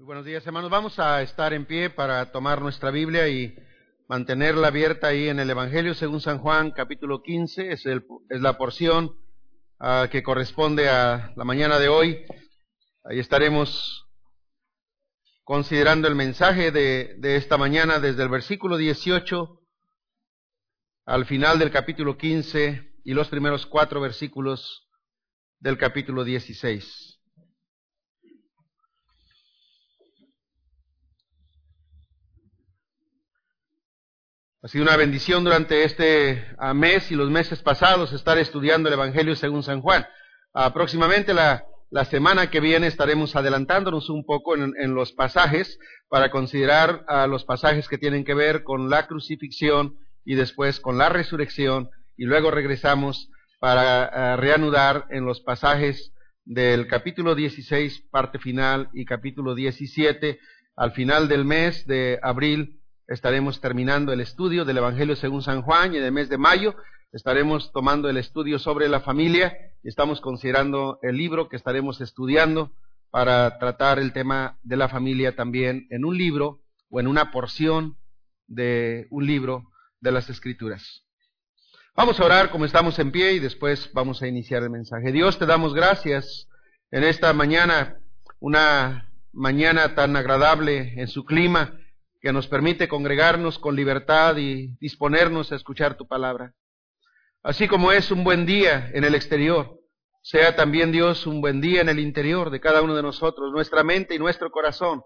Buenos días, hermanos. Vamos a estar en pie para tomar nuestra Biblia y mantenerla abierta ahí en el Evangelio según San Juan, capítulo 15. Es, el, es la porción uh, que corresponde a la mañana de hoy. Ahí estaremos considerando el mensaje de, de esta mañana desde el versículo 18 al final del capítulo 15 y los primeros cuatro versículos del capítulo 16. Ha sido una bendición durante este ah, mes y los meses pasados estar estudiando el Evangelio según San Juan. Uh, próximamente la, la, semana que viene estaremos adelantándonos un poco en, en los pasajes para considerar uh, los pasajes que tienen que ver con la crucifixión y después con la resurrección y luego regresamos para reanudar en los pasajes del capítulo 16, parte final, y capítulo 17, al final del mes de abril estaremos terminando el estudio del Evangelio según San Juan y en el mes de mayo estaremos tomando el estudio sobre la familia y estamos considerando el libro que estaremos estudiando para tratar el tema de la familia también en un libro o en una porción de un libro de las Escrituras. Vamos a orar como estamos en pie y después vamos a iniciar el mensaje. Dios, te damos gracias en esta mañana, una mañana tan agradable en su clima que nos permite congregarnos con libertad y disponernos a escuchar tu palabra. Así como es un buen día en el exterior, sea también Dios un buen día en el interior de cada uno de nosotros, nuestra mente y nuestro corazón.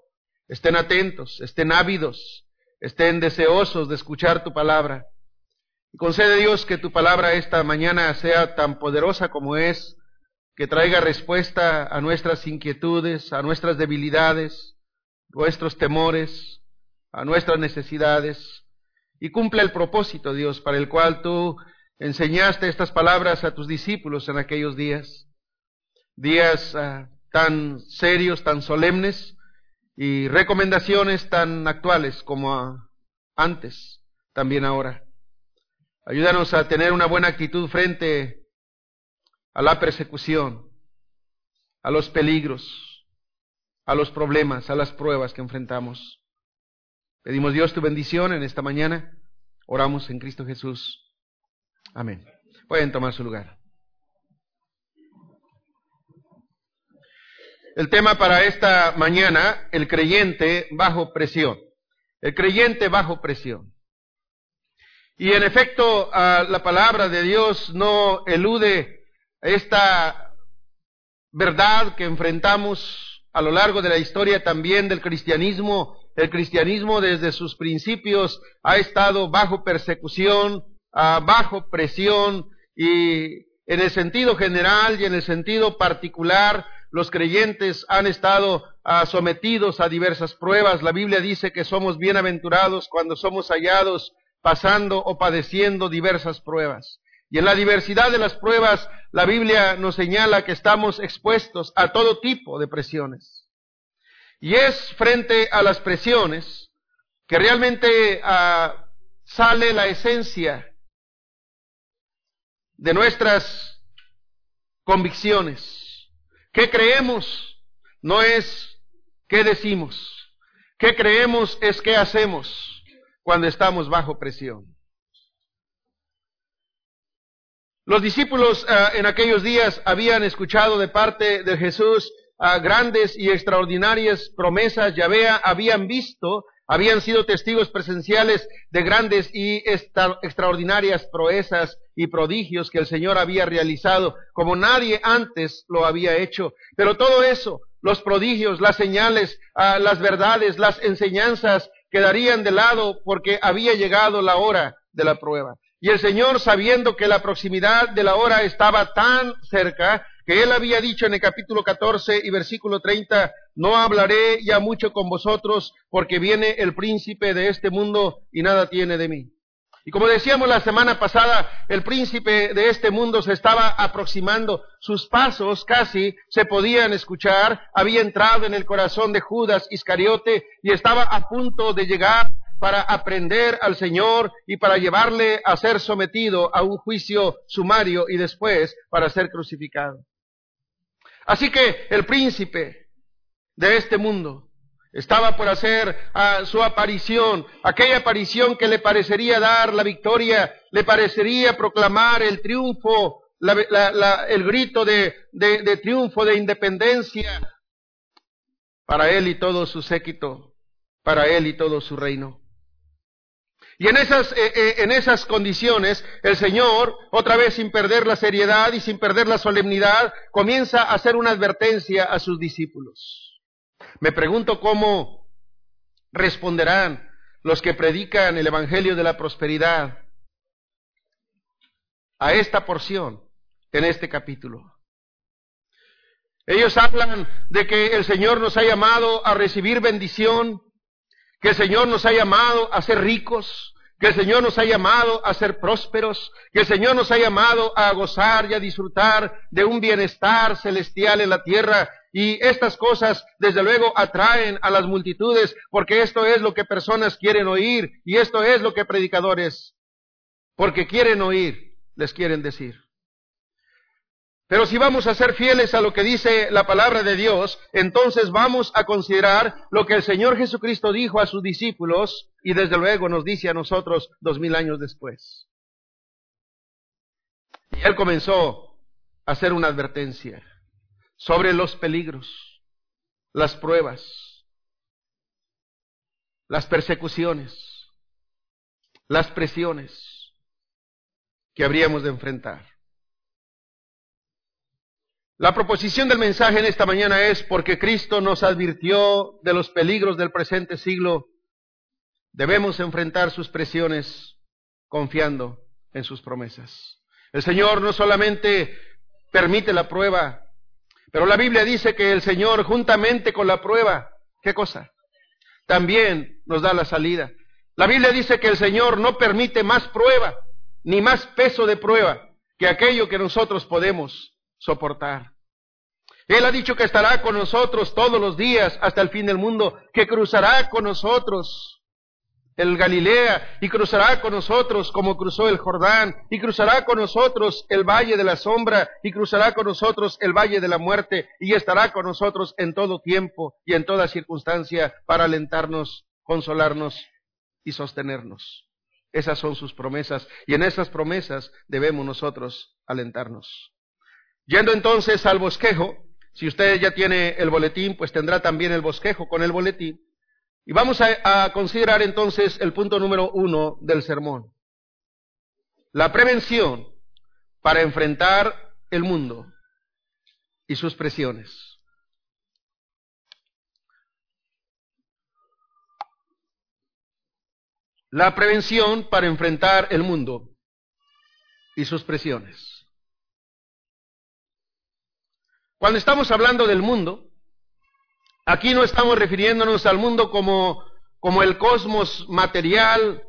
Estén atentos, estén ávidos, estén deseosos de escuchar tu palabra. Y concede Dios que tu palabra esta mañana sea tan poderosa como es, que traiga respuesta a nuestras inquietudes, a nuestras debilidades, nuestros temores, a nuestras necesidades y cumple el propósito, Dios, para el cual tú enseñaste estas palabras a tus discípulos en aquellos días, días uh, tan serios, tan solemnes y recomendaciones tan actuales como uh, antes, también ahora. Ayúdanos a tener una buena actitud frente a la persecución, a los peligros, a los problemas, a las pruebas que enfrentamos. Pedimos Dios tu bendición en esta mañana. Oramos en Cristo Jesús. Amén. Pueden tomar su lugar. El tema para esta mañana, el creyente bajo presión. El creyente bajo presión. Y en efecto, la palabra de Dios no elude esta verdad que enfrentamos a lo largo de la historia también del cristianismo el cristianismo desde sus principios ha estado bajo persecución, uh, bajo presión y en el sentido general y en el sentido particular los creyentes han estado uh, sometidos a diversas pruebas. La Biblia dice que somos bienaventurados cuando somos hallados pasando o padeciendo diversas pruebas. Y en la diversidad de las pruebas, la Biblia nos señala que estamos expuestos a todo tipo de presiones. Y es frente a las presiones que realmente uh, sale la esencia de nuestras convicciones. ¿Qué creemos? No es qué decimos. ¿Qué creemos es qué hacemos cuando estamos bajo presión? Los discípulos uh, en aquellos días habían escuchado de parte de Jesús grandes y extraordinarias promesas Yahvé habían visto, habían sido testigos presenciales de grandes y extraordinarias proezas y prodigios que el Señor había realizado, como nadie antes lo había hecho. Pero todo eso, los prodigios, las señales, las verdades, las enseñanzas, quedarían de lado porque había llegado la hora de la prueba. Y el Señor, sabiendo que la proximidad de la hora estaba tan cerca, que él había dicho en el capítulo 14 y versículo 30, no hablaré ya mucho con vosotros porque viene el príncipe de este mundo y nada tiene de mí. Y como decíamos la semana pasada, el príncipe de este mundo se estaba aproximando, sus pasos casi se podían escuchar, había entrado en el corazón de Judas Iscariote y estaba a punto de llegar para aprender al Señor y para llevarle a ser sometido a un juicio sumario y después para ser crucificado. Así que el príncipe de este mundo Estaba por hacer ah, su aparición, aquella aparición que le parecería dar la victoria, le parecería proclamar el triunfo, el grito de triunfo, de independencia para él y todo su séquito, para él y todo su reino. Y en esas, eh, eh, en esas condiciones, el Señor, otra vez sin perder la seriedad y sin perder la solemnidad, comienza a hacer una advertencia a sus discípulos. Me pregunto cómo responderán los que predican el Evangelio de la Prosperidad a esta porción en este capítulo. Ellos hablan de que el Señor nos ha llamado a recibir bendición, que el Señor nos ha llamado a ser ricos, que el Señor nos ha llamado a ser prósperos, que el Señor nos ha llamado a gozar y a disfrutar de un bienestar celestial en la tierra. Y estas cosas, desde luego, atraen a las multitudes, porque esto es lo que personas quieren oír y esto es lo que predicadores, porque quieren oír, les quieren decir. Pero si vamos a ser fieles a lo que dice la palabra de Dios, entonces vamos a considerar lo que el Señor Jesucristo dijo a sus discípulos y desde luego nos dice a nosotros dos mil años después. Y Él comenzó a hacer una advertencia sobre los peligros, las pruebas, las persecuciones, las presiones que habríamos de enfrentar. La proposición del mensaje en esta mañana es porque Cristo nos advirtió de los peligros del presente siglo, debemos enfrentar sus presiones confiando en sus promesas. El Señor no solamente permite la prueba, pero la Biblia dice que el Señor juntamente con la prueba, ¿qué cosa? También nos da la salida. La Biblia dice que el Señor no permite más prueba, ni más peso de prueba que aquello que nosotros podemos soportar. Él ha dicho que estará con nosotros todos los días hasta el fin del mundo, que cruzará con nosotros el Galilea y cruzará con nosotros como cruzó el Jordán y cruzará con nosotros el valle de la sombra y cruzará con nosotros el valle de la muerte y estará con nosotros en todo tiempo y en toda circunstancia para alentarnos, consolarnos y sostenernos. Esas son sus promesas y en esas promesas debemos nosotros alentarnos. Yendo entonces al bosquejo, si usted ya tiene el boletín, pues tendrá también el bosquejo con el boletín. Y vamos a, considerar entonces el punto número uno del sermón. La prevención para enfrentar el mundo y sus presiones. La prevención para enfrentar el mundo y sus presiones. Cuando estamos hablando del mundo, aquí no estamos refiriéndonos al mundo como, como el cosmos material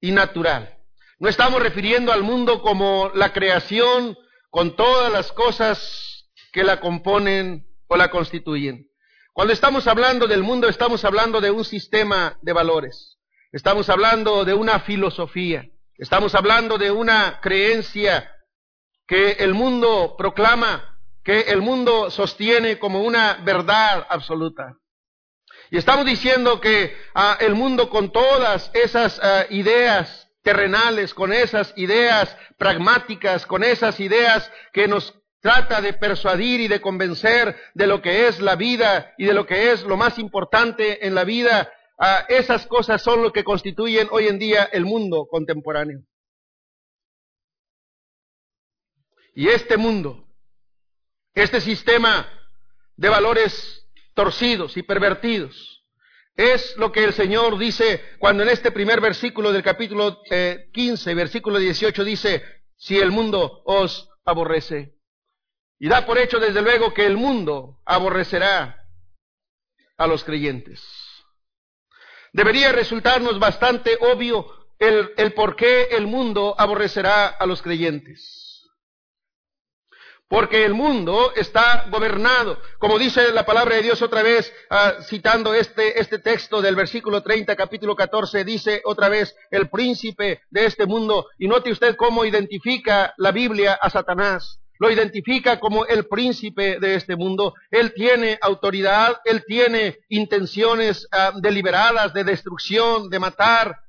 y natural. No estamos refiriendo al mundo como la creación con todas las cosas que la componen o la constituyen. Cuando estamos hablando del mundo, estamos hablando de un sistema de valores. Estamos hablando de una filosofía. Estamos hablando de una creencia que el mundo proclama que el mundo sostiene como una verdad absoluta. Y estamos diciendo que ah, el mundo con todas esas ah, ideas terrenales, con esas ideas pragmáticas, con esas ideas que nos trata de persuadir y de convencer de lo que es la vida y de lo que es lo más importante en la vida, ah, esas cosas son lo que constituyen hoy en día el mundo contemporáneo. Y este mundo este sistema de valores torcidos y pervertidos es lo que el Señor dice cuando en este primer versículo del capítulo 15, eh, versículo 18 dice, si el mundo os aborrece. Y da por hecho desde luego que el mundo aborrecerá a los creyentes. Debería resultarnos bastante obvio el, el por qué el mundo aborrecerá a los creyentes. Porque el mundo está gobernado. Como dice la palabra de Dios otra vez, ah, citando este, este texto del versículo 30, capítulo 14, dice otra vez, el príncipe de este mundo. Y note usted cómo identifica la Biblia a Satanás. lo identifica como el príncipe de este mundo. Él tiene autoridad, él tiene intenciones ah, deliberadas de destrucción, de matar,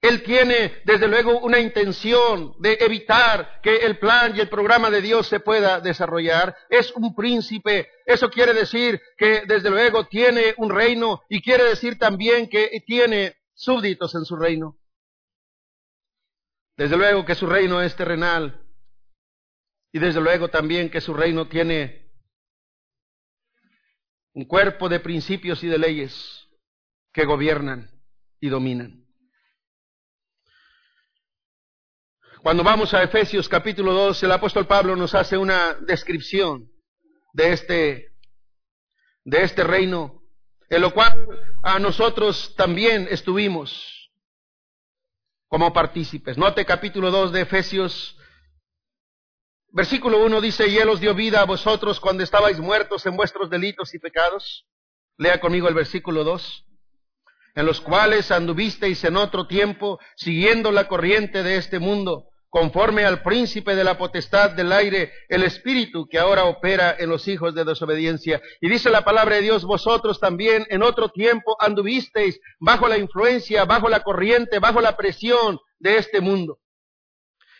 él tiene, desde luego, una intención de evitar que el plan y el programa de Dios se pueda desarrollar. Es un príncipe. Eso quiere decir que, desde luego, tiene un reino y quiere decir también que tiene súbditos en su reino. Desde luego que su reino es terrenal. Y desde luego también que su reino tiene un cuerpo de principios y de leyes que gobiernan y dominan. Cuando vamos a Efesios capítulo 2, el apóstol Pablo nos hace una descripción de este, de este reino, en lo cual a nosotros también estuvimos como partícipes. Note capítulo 2 de Efesios, versículo 1 dice, y Él os dio vida a vosotros cuando estabais muertos en vuestros delitos y pecados. Lea conmigo el versículo 2 en los cuales anduvisteis en otro tiempo, siguiendo la corriente de este mundo, conforme al príncipe de la potestad del aire, el espíritu que ahora opera en los hijos de desobediencia. Y dice la palabra de Dios, vosotros también en otro tiempo anduvisteis bajo la influencia, bajo la corriente, bajo la presión de este mundo.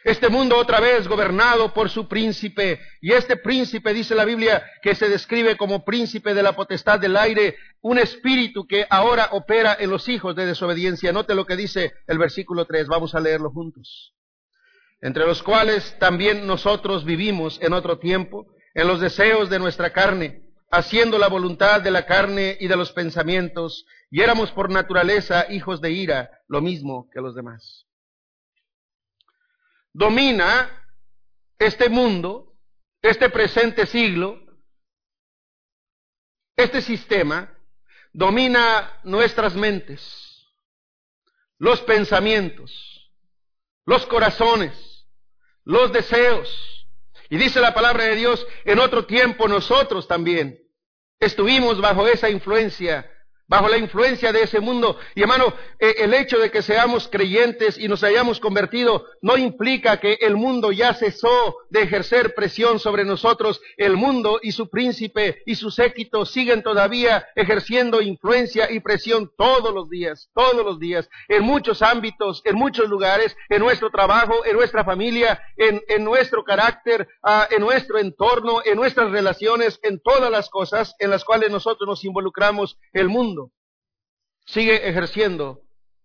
Este mundo otra vez gobernado por su príncipe. Y este príncipe, dice la Biblia, que se describe como príncipe de la potestad del aire, un espíritu que ahora opera en los hijos de desobediencia. Note lo que dice el versículo 3. Vamos a leerlo juntos. Entre los cuales también nosotros vivimos en otro tiempo, en los deseos de nuestra carne, haciendo la voluntad de la carne y de los pensamientos, y éramos por naturaleza hijos de ira, lo mismo que los demás domina este mundo, este presente siglo, este sistema, domina nuestras mentes, los pensamientos, los corazones, los deseos. Y dice la palabra de Dios, en otro tiempo nosotros también estuvimos bajo esa influencia bajo la influencia de ese mundo. Y hermano, eh, el hecho de que seamos creyentes y nos hayamos convertido no implica que el mundo ya cesó de ejercer presión sobre nosotros. El mundo y su príncipe y su séquito siguen todavía ejerciendo influencia y presión todos los días, todos los días, en muchos ámbitos, en muchos lugares, en nuestro trabajo, en nuestra familia, en, nuestro carácter, ah, en nuestro entorno, en nuestras relaciones, en todas las cosas en las cuales nosotros nos involucramos. El mundo sigue ejerciendo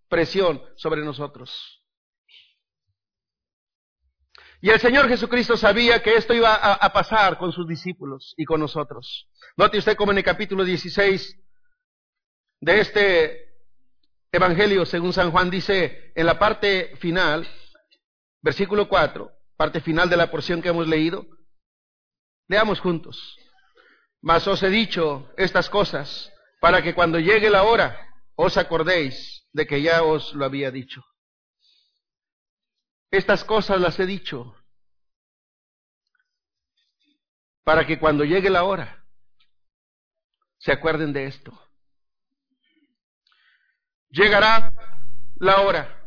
presión sobre nosotros. Y el Señor Jesucristo sabía que esto iba a, pasar con sus discípulos y con nosotros. Note usted como en el capítulo 16 de este Evangelio según San Juan dice en la parte final, versículo 4, parte final de la porción que hemos leído, leamos juntos. Mas os he dicho estas cosas para que cuando llegue la hora os acordéis de que ya os lo había dicho. Estas cosas las he dicho para que cuando llegue la hora se acuerden de esto. Llegará la hora.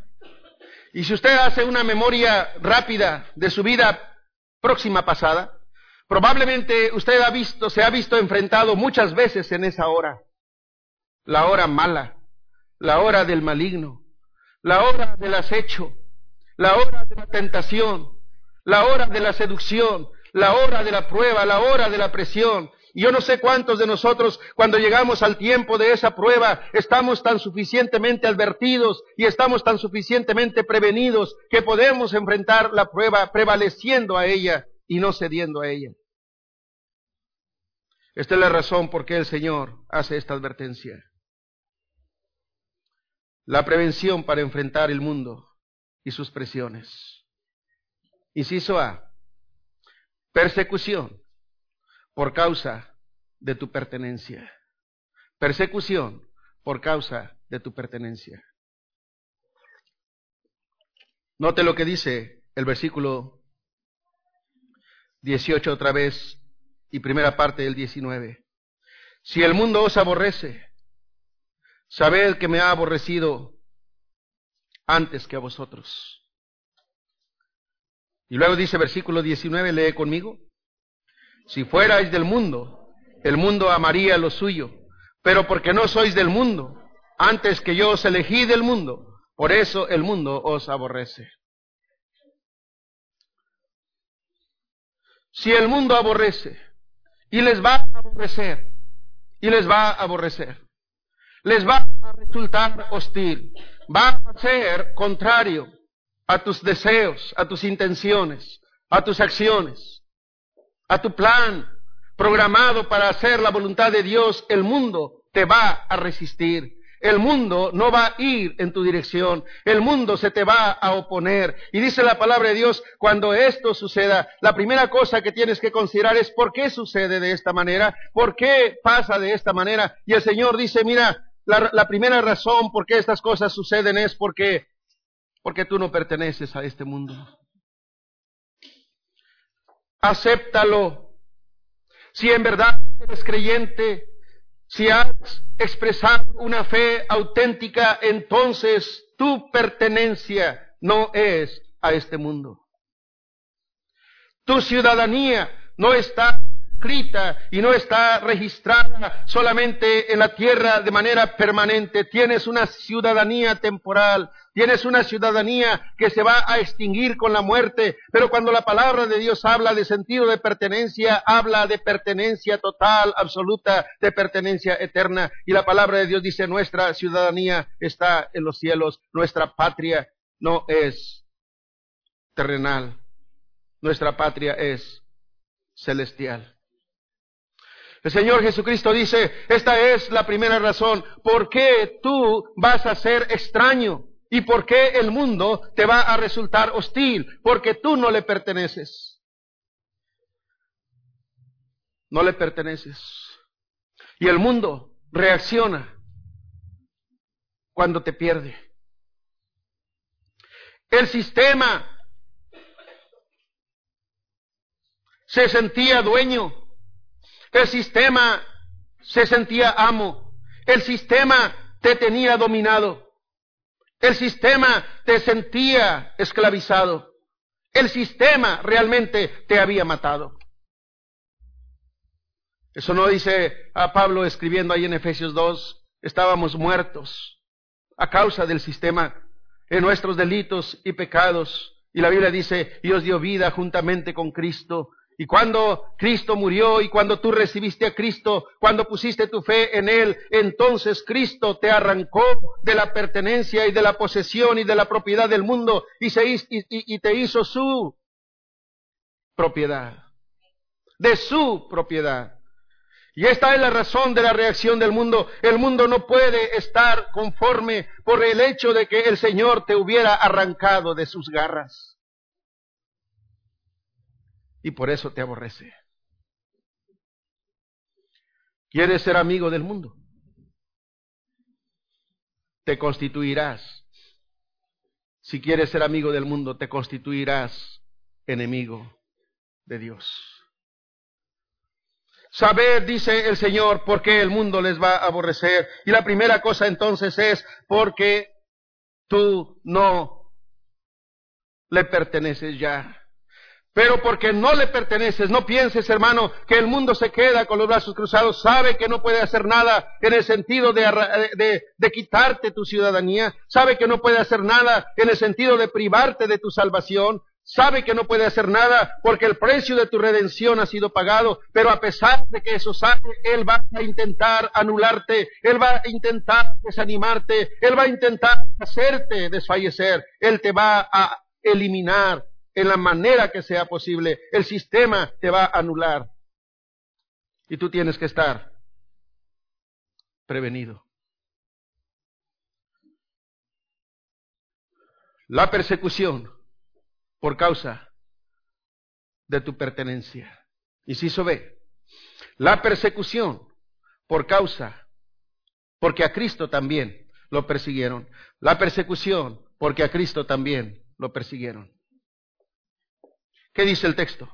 Y si usted hace una memoria rápida de su vida próxima pasada, probablemente usted ha visto, se ha visto enfrentado muchas veces en esa hora. La hora mala, la hora del maligno, la hora del acecho, la hora de la tentación, la hora de la seducción, la hora de la prueba, la hora de la presión. Yo no sé cuántos de nosotros, cuando llegamos al tiempo de esa prueba, estamos tan suficientemente advertidos y estamos tan suficientemente prevenidos que podemos enfrentar la prueba prevaleciendo a ella y no cediendo a ella. Esta es la razón por qué el Señor hace esta advertencia. La prevención para enfrentar el mundo y sus presiones. Inciso A. Persecución por causa de tu pertenencia. Persecución por causa de tu pertenencia. Note lo que dice el versículo 18 otra vez y primera parte del 19. Si el mundo os aborrece, Sabed que me ha aborrecido antes que a vosotros. Y luego dice versículo 19, lee conmigo. Si fuerais del mundo, el mundo amaría lo suyo, pero porque no sois del mundo, antes que yo os elegí del mundo, por eso el mundo os aborrece. Si el mundo aborrece, y les va a aborrecer, y les va a aborrecer, les va a resultar hostil, va a ser contrario a tus deseos, a tus intenciones, a tus acciones, a tu plan programado para hacer la voluntad de Dios, el mundo te va a resistir. El mundo no va a ir en tu dirección, el mundo se te va a oponer. Y dice la palabra de Dios, cuando esto suceda, la primera cosa que tienes que considerar es por qué sucede de esta manera, por qué pasa de esta manera. Y el Señor dice, mira, la, la primera razón por qué estas cosas suceden es porque, porque tú no perteneces a este mundo. Acéptalo. Si en verdad eres creyente, si has expresado una fe auténtica, entonces tu pertenencia no es a este mundo. Tu ciudadanía no está escrita y no está registrada solamente en la tierra de manera permanente. Tienes una ciudadanía temporal, tienes una ciudadanía que se va a extinguir con la muerte, pero cuando la palabra de Dios habla de sentido de pertenencia, habla de pertenencia total, absoluta, de pertenencia eterna. Y la palabra de Dios dice, nuestra ciudadanía está en los cielos, nuestra patria no es terrenal, nuestra patria es celestial. El Señor Jesucristo dice, esta es la primera razón, ¿por qué tú vas a ser extraño? ¿Y por qué el mundo te va a resultar hostil? Porque tú no le perteneces. No le perteneces. Y el mundo reacciona cuando te pierde. El sistema se sentía dueño el sistema se sentía amo. El sistema te tenía dominado. El sistema te sentía esclavizado. El sistema realmente te había matado. Eso no dice a Pablo escribiendo ahí en Efesios 2, estábamos muertos a causa del sistema en nuestros delitos y pecados. Y la Biblia dice, Dios dio vida juntamente con Cristo y cuando Cristo murió y cuando tú recibiste a Cristo, cuando pusiste tu fe en Él, entonces Cristo te arrancó de la pertenencia y de la posesión y de la propiedad del mundo y, se, y, te hizo su propiedad. De su propiedad. Y esta es la razón de la reacción del mundo. El mundo no puede estar conforme por el hecho de que el Señor te hubiera arrancado de sus garras y por eso te aborrece. ¿Quieres ser amigo del mundo? Te constituirás. Si quieres ser amigo del mundo, te constituirás enemigo de Dios. Saber, dice el Señor, por qué el mundo les va a aborrecer. Y la primera cosa entonces es porque tú no le perteneces ya. Pero porque no le perteneces, no pienses, hermano, que el mundo se queda con los brazos cruzados, sabe que no puede hacer nada en el sentido de, quitarte tu ciudadanía, sabe que no puede hacer nada en el sentido de privarte de tu salvación, sabe que no puede hacer nada porque el precio de tu redención ha sido pagado, pero a pesar de que eso sabe, Él va a intentar anularte, Él va a intentar desanimarte, Él va a intentar hacerte desfallecer, Él te va a eliminar en la manera que sea posible. El sistema te va a anular. Y tú tienes que estar prevenido. La persecución por causa de tu pertenencia. Inciso B. La persecución por causa, porque a Cristo también lo persiguieron. La persecución porque a Cristo también lo persiguieron. ¿Qué dice el texto?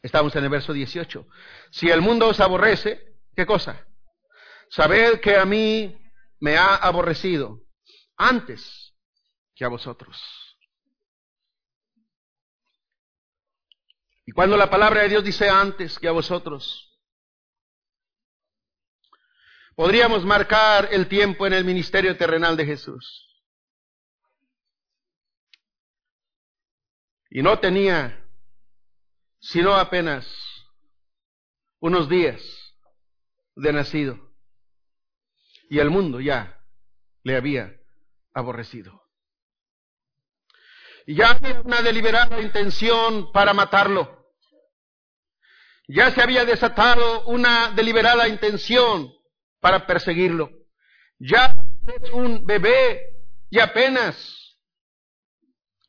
Estamos en el verso 18. Si el mundo os aborrece, ¿qué cosa? Sabed que a mí me ha aborrecido antes que a vosotros. Y cuando la palabra de Dios dice antes que a vosotros, podríamos marcar el tiempo en el ministerio terrenal de Jesús. Y no tenía sino apenas unos días de nacido. Y el mundo ya le había aborrecido. Ya una deliberada intención para matarlo. Ya se había desatado una deliberada intención para perseguirlo. Ya es un bebé y apenas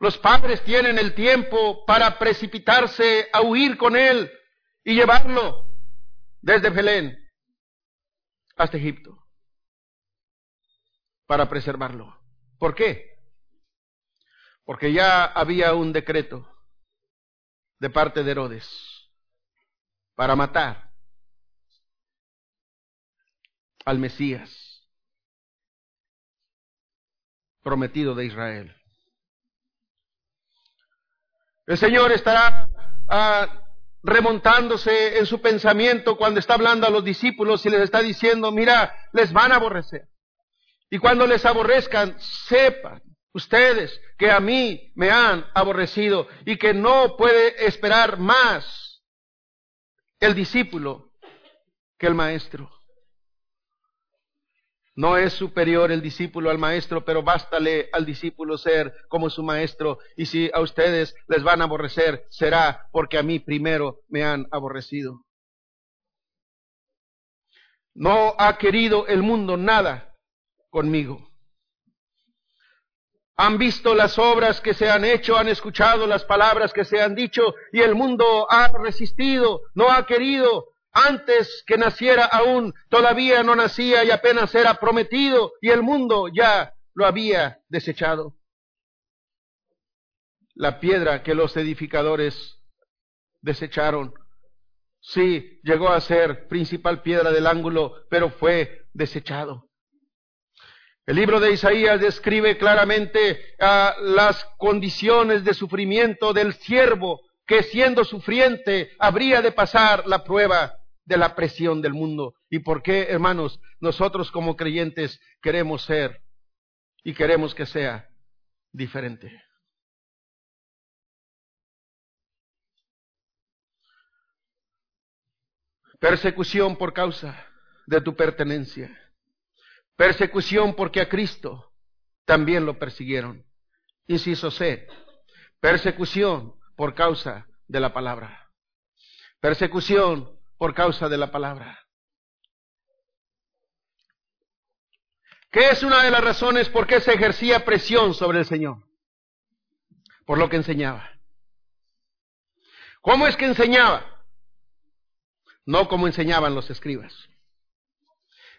los padres tienen el tiempo para precipitarse a huir con él y llevarlo desde Belén hasta Egipto para preservarlo. ¿Por qué? Porque ya había un decreto de parte de Herodes para matar al Mesías prometido de Israel. El Señor estará ah, remontándose en su pensamiento cuando está hablando a los discípulos y les está diciendo, mira, les van a aborrecer. Y cuando les aborrezcan, sepan ustedes que a mí me han aborrecido y que no puede esperar más el discípulo que el maestro. No es superior el discípulo al maestro, pero bástale al discípulo ser como su maestro. Y si a ustedes les van a aborrecer, será porque a mí primero me han aborrecido. No ha querido el mundo nada conmigo. Han visto las obras que se han hecho, han escuchado las palabras que se han dicho y el mundo ha resistido, no ha querido, antes que naciera aún, todavía no nacía y apenas era prometido y el mundo ya lo había desechado. La piedra que los edificadores desecharon, sí, llegó a ser principal piedra del ángulo, pero fue desechado. El libro de Isaías describe claramente las condiciones de sufrimiento del siervo que siendo sufriente habría de pasar la prueba de la presión del mundo. ¿Y por qué, hermanos, nosotros como creyentes queremos ser y queremos que sea diferente? Persecución por causa de tu pertenencia. Persecución porque a Cristo también lo persiguieron. Inciso C. Persecución por causa de la palabra. Persecución por causa de la palabra. ¿Qué es una de las razones por qué se ejercía presión sobre el Señor? Por lo que enseñaba. ¿Cómo es que enseñaba? No como enseñaban los escribas.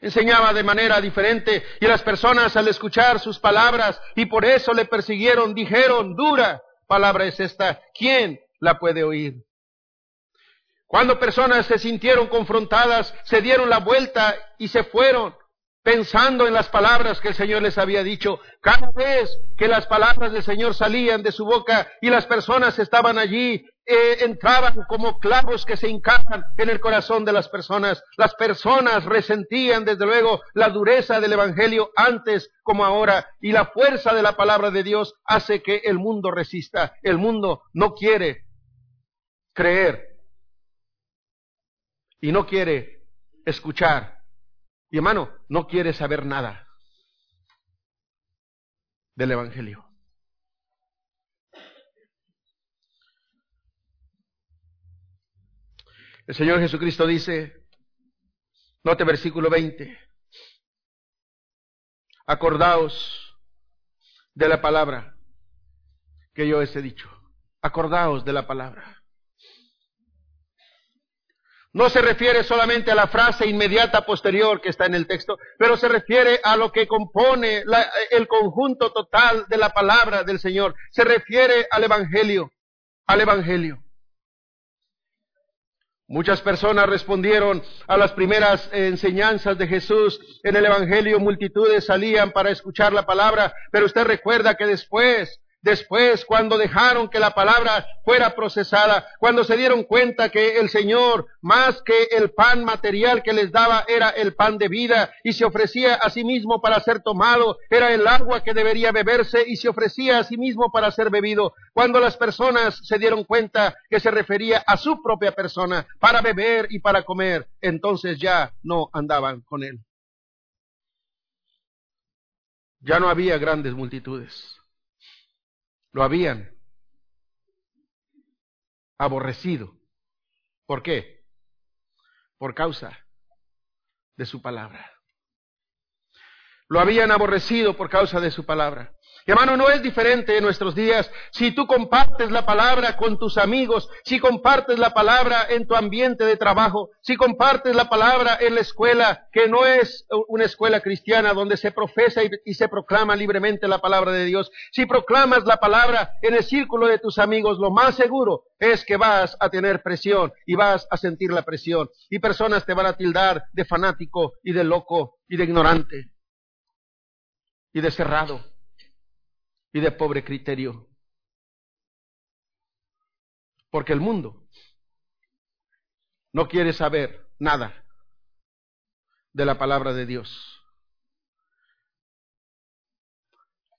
Enseñaba de manera diferente y las personas al escuchar sus palabras y por eso le persiguieron, dijeron, dura palabra es esta, ¿quién la puede oír? Cuando personas se sintieron confrontadas, se dieron la vuelta y se fueron pensando en las palabras que el Señor les había dicho. Cada vez que las palabras del Señor salían de su boca y las personas estaban allí, eh, entraban como clavos que se hincaban en el corazón de las personas. Las personas resentían desde luego la dureza del Evangelio antes como ahora y la fuerza de la palabra de Dios hace que el mundo resista. El mundo no quiere creer y no quiere escuchar. Y hermano, no quiere saber nada del Evangelio. El Señor Jesucristo dice, note versículo 20, acordaos de la palabra que yo os he dicho, acordaos de la palabra. No se refiere solamente a la frase inmediata posterior que está en el texto, pero se refiere a lo que compone el conjunto total de la palabra del Señor. Se refiere al Evangelio, al Evangelio. Muchas personas respondieron a las primeras enseñanzas de Jesús en el Evangelio, multitudes salían para escuchar la palabra, pero usted recuerda que después Después, cuando dejaron que la palabra fuera procesada, cuando se dieron cuenta que el Señor, más que el pan material que les daba, era el pan de vida y se ofrecía a sí mismo para ser tomado, era el agua que debería beberse y se ofrecía a sí mismo para ser bebido. Cuando las personas se dieron cuenta que se refería a su propia persona para beber y para comer, entonces ya no andaban con él. Ya no había grandes multitudes lo habían aborrecido. ¿Por qué? Por causa de su palabra. Lo habían aborrecido por causa de su palabra. Hermano, no es diferente en nuestros días. Si tú compartes la palabra con tus amigos, si compartes la palabra en tu ambiente de trabajo, si compartes la palabra en la escuela, que no es una escuela cristiana donde se profesa y, se proclama libremente la palabra de Dios, si proclamas la palabra en el círculo de tus amigos, lo más seguro es que vas a tener presión y vas a sentir la presión. Y personas te van a tildar de fanático y de loco y de ignorante y de cerrado y de pobre criterio. Porque el mundo no quiere saber nada de la palabra de Dios.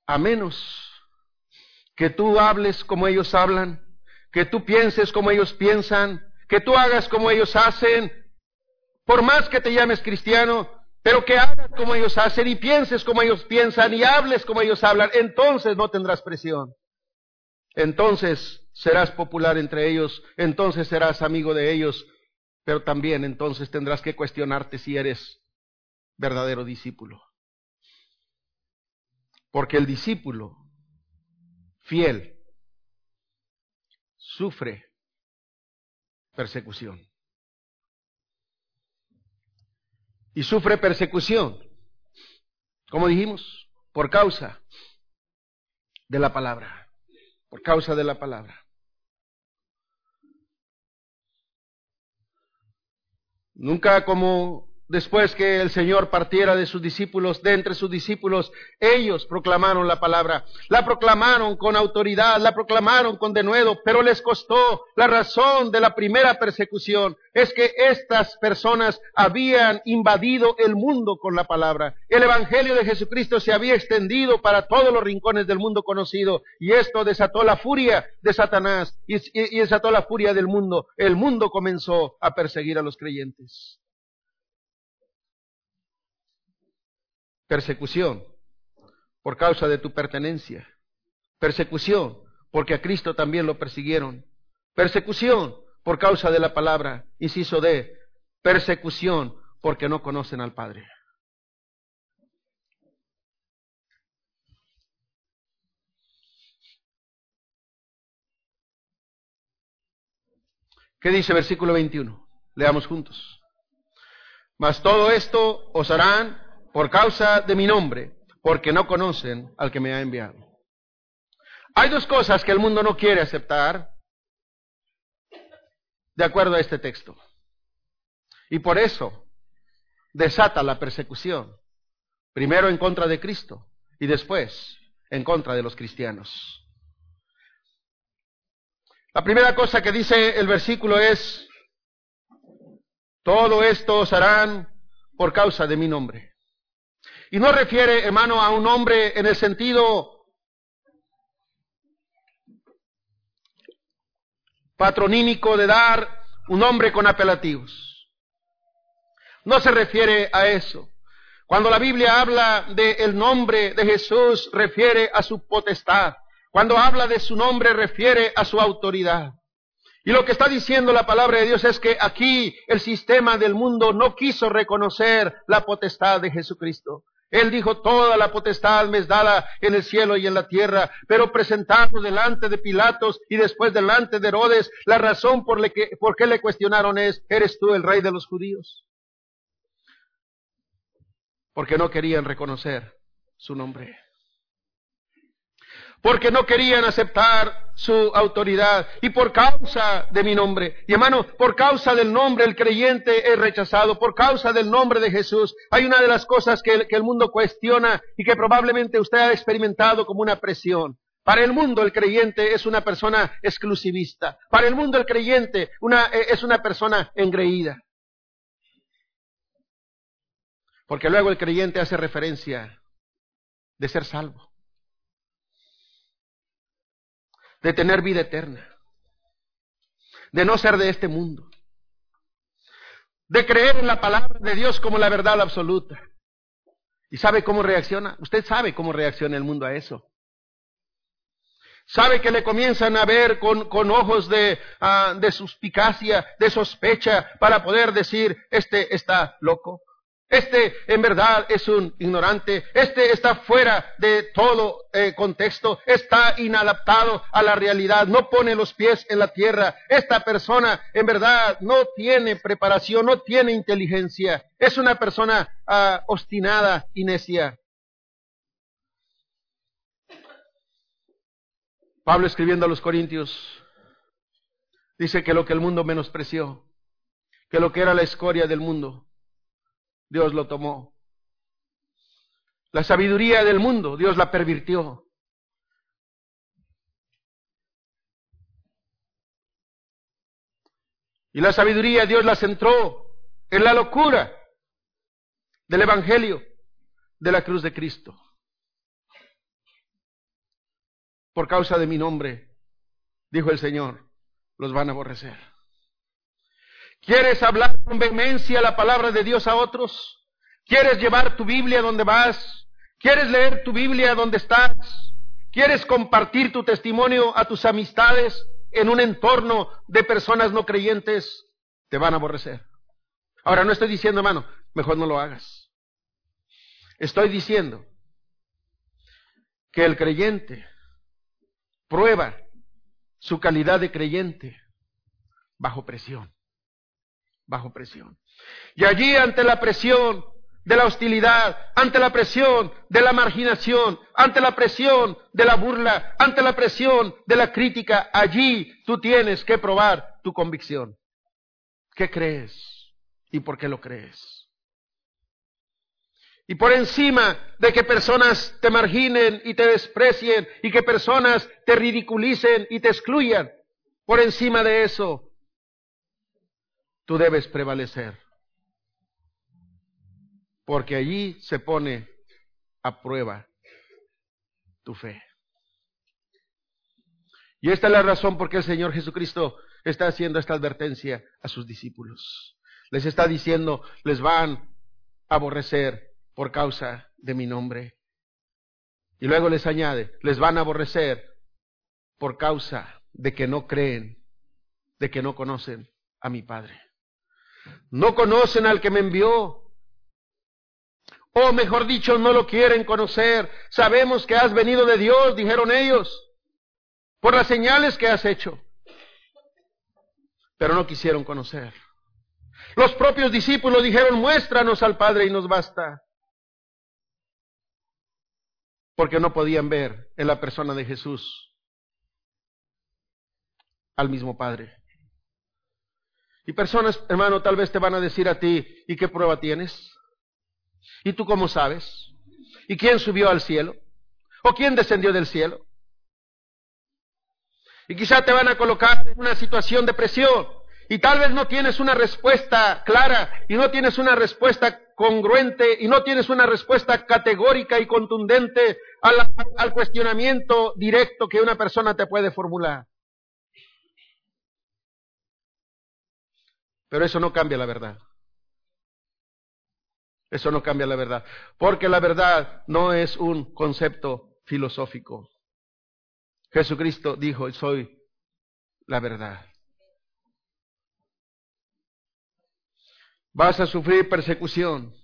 A menos que tú hables como ellos hablan, que tú pienses como ellos piensan, que tú hagas como ellos hacen, por más que te llames cristiano, pero que como ellos hacen y pienses como ellos piensan y hables como ellos hablan, entonces no tendrás presión. Entonces serás popular entre ellos, entonces serás amigo de ellos, pero también entonces tendrás que cuestionarte si eres verdadero discípulo. Porque el discípulo fiel sufre persecución. Y sufre persecución, como dijimos, por causa de la palabra, por causa de la palabra. Nunca como después que el Señor partiera de sus discípulos, de entre sus discípulos, ellos proclamaron la palabra. La proclamaron con autoridad, la proclamaron con denuedo, pero les costó. La razón de la primera persecución es que estas personas habían invadido el mundo con la palabra. El Evangelio de Jesucristo se había extendido para todos los rincones del mundo conocido y esto desató la furia de Satanás y, desató la furia del mundo. El mundo comenzó a perseguir a los creyentes. Persecución por causa de tu pertenencia. Persecución porque a Cristo también lo persiguieron. Persecución por causa de la palabra. Inciso D. Persecución porque no conocen al Padre. ¿Qué dice versículo 21? Leamos juntos. Mas todo esto os harán por causa de mi nombre, porque no conocen al que me ha enviado. Hay dos cosas que el mundo no quiere aceptar de acuerdo a este texto. Y por eso desata la persecución, primero en contra de Cristo y después en contra de los cristianos. La primera cosa que dice el versículo es, todo esto os harán por causa de mi nombre. Y no refiere, hermano, a un hombre en el sentido patronímico de dar un nombre con apelativos. No se refiere a eso. Cuando la Biblia habla del nombre de Jesús, refiere a su potestad. Cuando habla de su nombre, refiere a su autoridad. Y lo que está diciendo la palabra de Dios es que aquí el sistema del mundo no quiso reconocer la potestad de Jesucristo. Él dijo, toda la potestad me es dada en el cielo y en la tierra, pero presentando delante de Pilatos y después delante de Herodes, la razón por, le que, por qué le cuestionaron es, ¿eres tú el rey de los judíos? Porque no querían reconocer su nombre. porque no querían aceptar su autoridad y por causa de mi nombre. Y hermano, por causa del nombre el creyente es rechazado, por causa del nombre de Jesús. Hay una de las cosas que el, que el mundo cuestiona y que probablemente usted ha experimentado como una presión. Para el mundo el creyente es una persona exclusivista. Para el mundo el creyente una, eh, es una persona engreída. Porque luego el creyente hace referencia de ser salvo, de tener vida eterna, de no ser de este mundo, de creer en la palabra de Dios como la verdad absoluta. ¿Y sabe cómo reacciona? Usted sabe cómo reacciona el mundo a eso. Sabe que le comienzan a ver con, con ojos de, uh, de suspicacia, de sospecha, para poder decir, este está loco. Este en verdad es un ignorante. Este está fuera de todo eh, contexto. Está inadaptado a la realidad. No pone los pies en la tierra. Esta persona en verdad no tiene preparación, no tiene inteligencia. Es una persona uh, obstinada y necia. Pablo escribiendo a los Corintios dice que lo que el mundo menospreció, que lo que era la escoria del mundo, Dios lo tomó. La sabiduría del mundo, Dios la pervirtió. Y la sabiduría Dios la centró en la locura del Evangelio de la cruz de Cristo. Por causa de mi nombre, dijo el Señor, los van a aborrecer. ¿Quieres hablar con vehemencia la palabra de Dios a otros? ¿Quieres llevar tu Biblia donde vas? ¿Quieres leer tu Biblia donde estás? ¿Quieres compartir tu testimonio a tus amistades en un entorno de personas no creyentes? Te van a aborrecer. Ahora, no estoy diciendo, hermano, mejor no lo hagas. Estoy diciendo que el creyente prueba su calidad de creyente bajo presión, bajo presión. Y allí ante la presión de la hostilidad, ante la presión de la marginación, ante la presión de la burla, ante la presión de la crítica, allí tú tienes que probar tu convicción. ¿Qué crees y por qué lo crees? Y por encima de que personas te marginen y te desprecien y que personas te ridiculicen y te excluyan, por encima de eso, tú debes prevalecer. Porque allí se pone a prueba tu fe. Y esta es la razón por qué el Señor Jesucristo está haciendo esta advertencia a sus discípulos. Les está diciendo, les van a aborrecer por causa de mi nombre. Y luego les añade, les van a aborrecer por causa de que no creen, de que no conocen a mi Padre. No conocen al que me envió. O mejor dicho, no lo quieren conocer. Sabemos que has venido de Dios, dijeron ellos, por las señales que has hecho. Pero no quisieron conocer. Los propios discípulos dijeron, muéstranos al Padre y nos basta porque no podían ver en la persona de Jesús al mismo Padre. Y personas, hermano, tal vez te van a decir a ti, ¿y qué prueba tienes? ¿Y tú cómo sabes? ¿Y quién subió al cielo? ¿O quién descendió del cielo? Y quizá te van a colocar en una situación de presión y tal vez no tienes una respuesta clara y no tienes una respuesta congruente y no tienes una respuesta categórica y contundente al, al cuestionamiento directo que una persona te puede formular. Pero eso no cambia la verdad. Eso no cambia la verdad. Porque la verdad no es un concepto filosófico. Jesucristo dijo, soy la verdad. Vas a sufrir persecución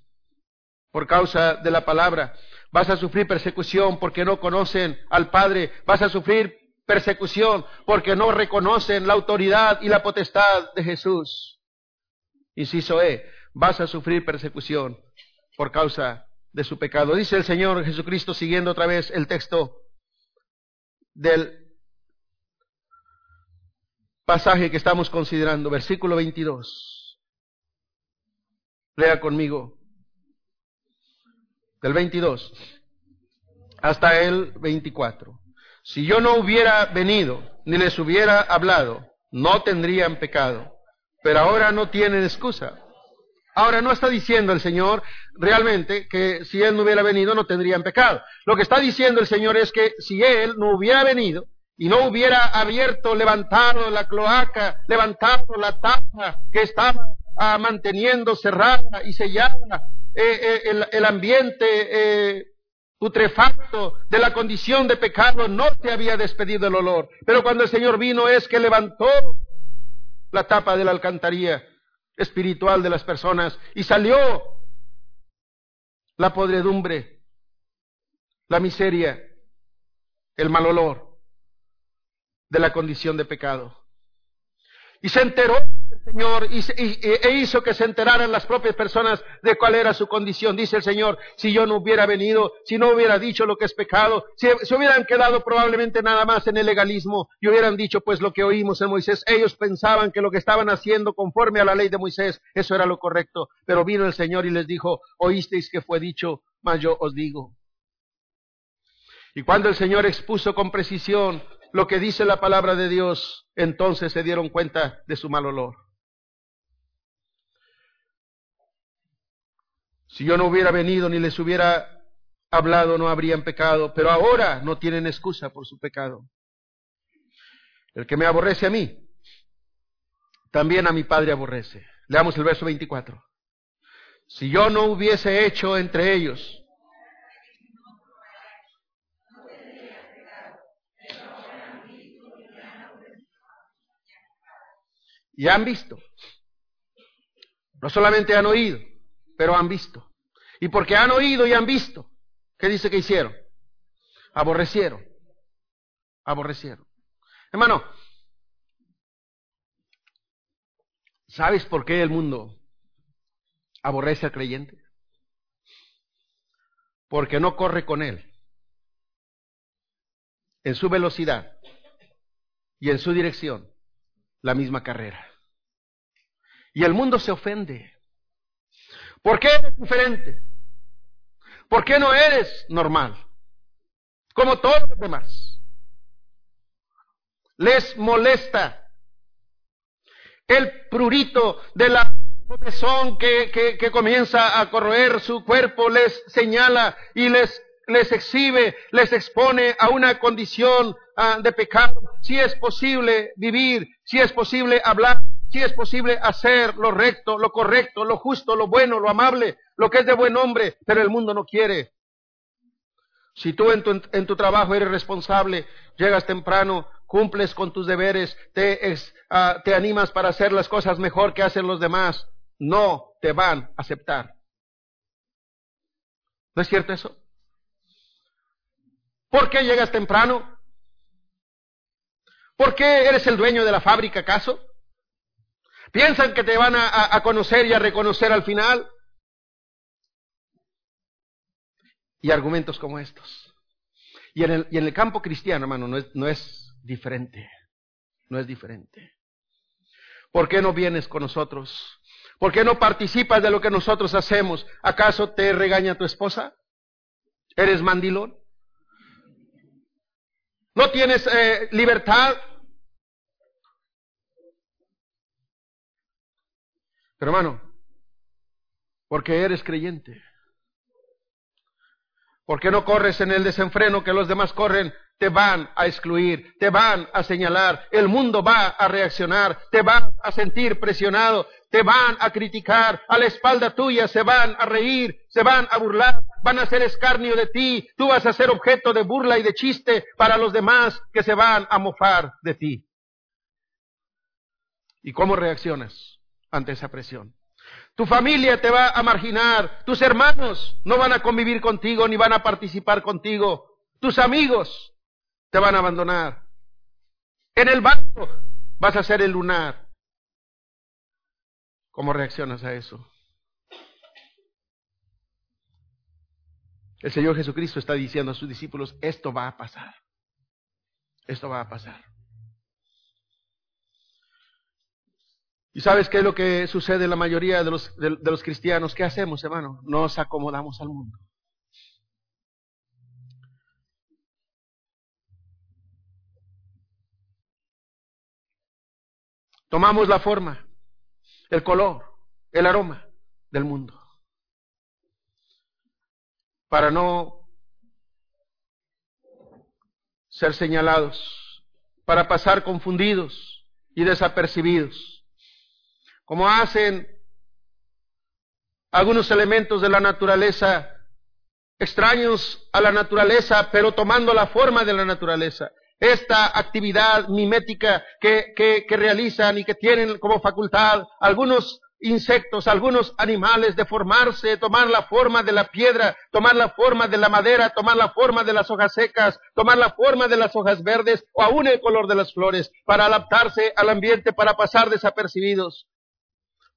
por causa de la palabra. Vas a sufrir persecución porque no conocen al Padre. Vas a sufrir persecución porque no reconocen la autoridad y la potestad de Jesús. Inciso E, vas a sufrir persecución por causa de su pecado. Dice el Señor Jesucristo siguiendo otra vez el texto del pasaje que estamos considerando, versículo 22. Lea conmigo. Del 22 hasta el 24. Si yo no hubiera venido ni les hubiera hablado, no tendrían pecado. Pero ahora no tienen excusa. Ahora no está diciendo el Señor realmente que si Él no hubiera venido no tendrían pecado. Lo que está diciendo el Señor es que si Él no hubiera venido y no hubiera abierto, levantado la cloaca, levantado la tapa que estaba ah, manteniendo cerrada y sellada eh, eh, el, ambiente eh, putrefacto de la condición de pecado, no te había despedido el olor. Pero cuando el Señor vino es que levantó la tapa de la alcantarilla espiritual de las personas y salió la podredumbre, la miseria, el mal olor de la condición de pecado. Y se enteró Señor y, e hizo que se enteraran las propias personas de cuál era su condición. Dice el Señor, si yo no hubiera venido, si no hubiera dicho lo que es pecado, si se hubieran quedado probablemente nada más en el legalismo y hubieran dicho pues lo que oímos en Moisés, ellos pensaban que lo que estaban haciendo conforme a la ley de Moisés, eso era lo correcto. Pero vino el Señor y les dijo, oísteis que fue dicho, mas yo os digo. Y cuando el Señor expuso con precisión lo que dice la palabra de Dios, entonces se dieron cuenta de su mal olor. Si yo no hubiera venido ni les hubiera hablado, no habrían pecado, pero ahora no tienen excusa por su pecado. El que me aborrece a mí, también a mi Padre aborrece. Leamos el verso 24. Si yo no hubiese hecho entre ellos y han visto. No solamente han oído, pero han visto. Y porque han oído y han visto, ¿qué dice que hicieron? Aborrecieron. Aborrecieron. Hermano, ¿sabes por qué el mundo aborrece al creyente? Porque no corre con él en su velocidad y en su dirección la misma carrera. Y el mundo se ofende. ¿Por qué eres diferente? ¿Por qué no eres normal? Como todos los demás. Les molesta el prurito de la comezón que, que, comienza a corroer su cuerpo, les señala y les, les exhibe, les expone a una condición ah, de pecado. Si es posible vivir, si es posible hablar, si es posible hacer lo recto, lo correcto, lo justo, lo bueno, lo amable, lo que es de buen hombre, pero el mundo no quiere. Si tú en tu, trabajo eres responsable, llegas temprano, cumples con tus deberes, te, uh, te animas para hacer las cosas mejor que hacen los demás, no te van a aceptar. ¿No es cierto eso? ¿Por qué llegas temprano? ¿Por qué eres el dueño de la fábrica, acaso? ¿Piensan que te van a, conocer y a reconocer al final? Y argumentos como estos. Y en el, y en el campo cristiano, hermano, no es, no es diferente. No es diferente. ¿Por qué no vienes con nosotros? ¿Por qué no participas de lo que nosotros hacemos? ¿Acaso te regaña tu esposa? ¿Eres mandilón? ¿No tienes eh, libertad Pero hermano, porque eres creyente. Porque no corres en el desenfreno que los demás corren, te van a excluir, te van a señalar, el mundo va a reaccionar, te van a sentir presionado, te van a criticar, a la espalda tuya se van a reír, se van a burlar, van a hacer escarnio de ti, tú vas a ser objeto de burla y de chiste para los demás que se van a mofar de ti. ¿Y cómo reaccionas? Ante esa presión. Tu familia te va a marginar, tus hermanos no van a convivir contigo ni van a participar contigo, tus amigos te van a abandonar. En el banco vas a ser el lunar. ¿Cómo reaccionas a eso? El Señor Jesucristo está diciendo a sus discípulos, esto va a pasar. esto va a pasar. ¿Y sabes qué es lo que sucede en la mayoría de los, de, los cristianos? ¿Qué hacemos, hermano? Nos acomodamos al mundo. Tomamos la forma, el color, el aroma del mundo. Para no ser señalados, para pasar confundidos y desapercibidos como hacen algunos elementos de la naturaleza, extraños a la naturaleza, pero tomando la forma de la naturaleza. Esta actividad mimética que, realizan y que tienen como facultad algunos insectos, algunos animales, de formarse, tomar la forma de la piedra, tomar la forma de la madera, tomar la forma de las hojas secas, tomar la forma de las hojas verdes o aún el color de las flores, para adaptarse al ambiente, para pasar desapercibidos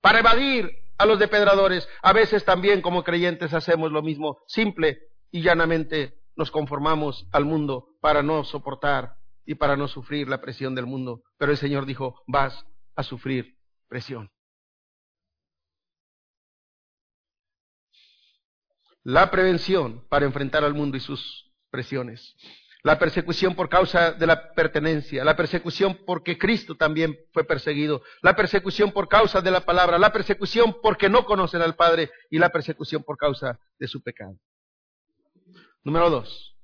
para evadir a los depredadores. A veces también como creyentes hacemos lo mismo, simple y llanamente nos conformamos al mundo para no soportar y para no sufrir la presión del mundo. Pero el Señor dijo, vas a sufrir presión. La prevención para enfrentar al mundo y sus presiones la persecución por causa de la pertenencia, la persecución porque Cristo también fue perseguido, la persecución por causa de la palabra, la persecución porque no conocen al Padre y la persecución por causa de su pecado. Número dos,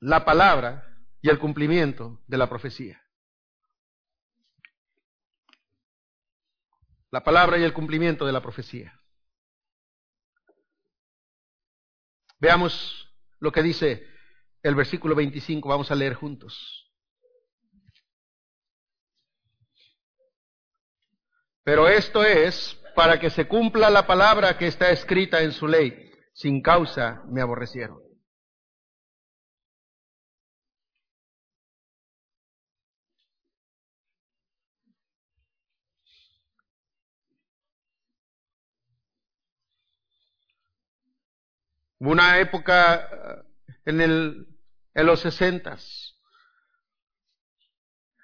la palabra y el cumplimiento de la profecía. La palabra y el cumplimiento de la profecía. Veamos lo que dice el versículo 25, vamos a leer juntos. Pero esto es para que se cumpla la palabra que está escrita en su ley. Sin causa me aborrecieron. Hubo una época eh, en, el, en los sesentas,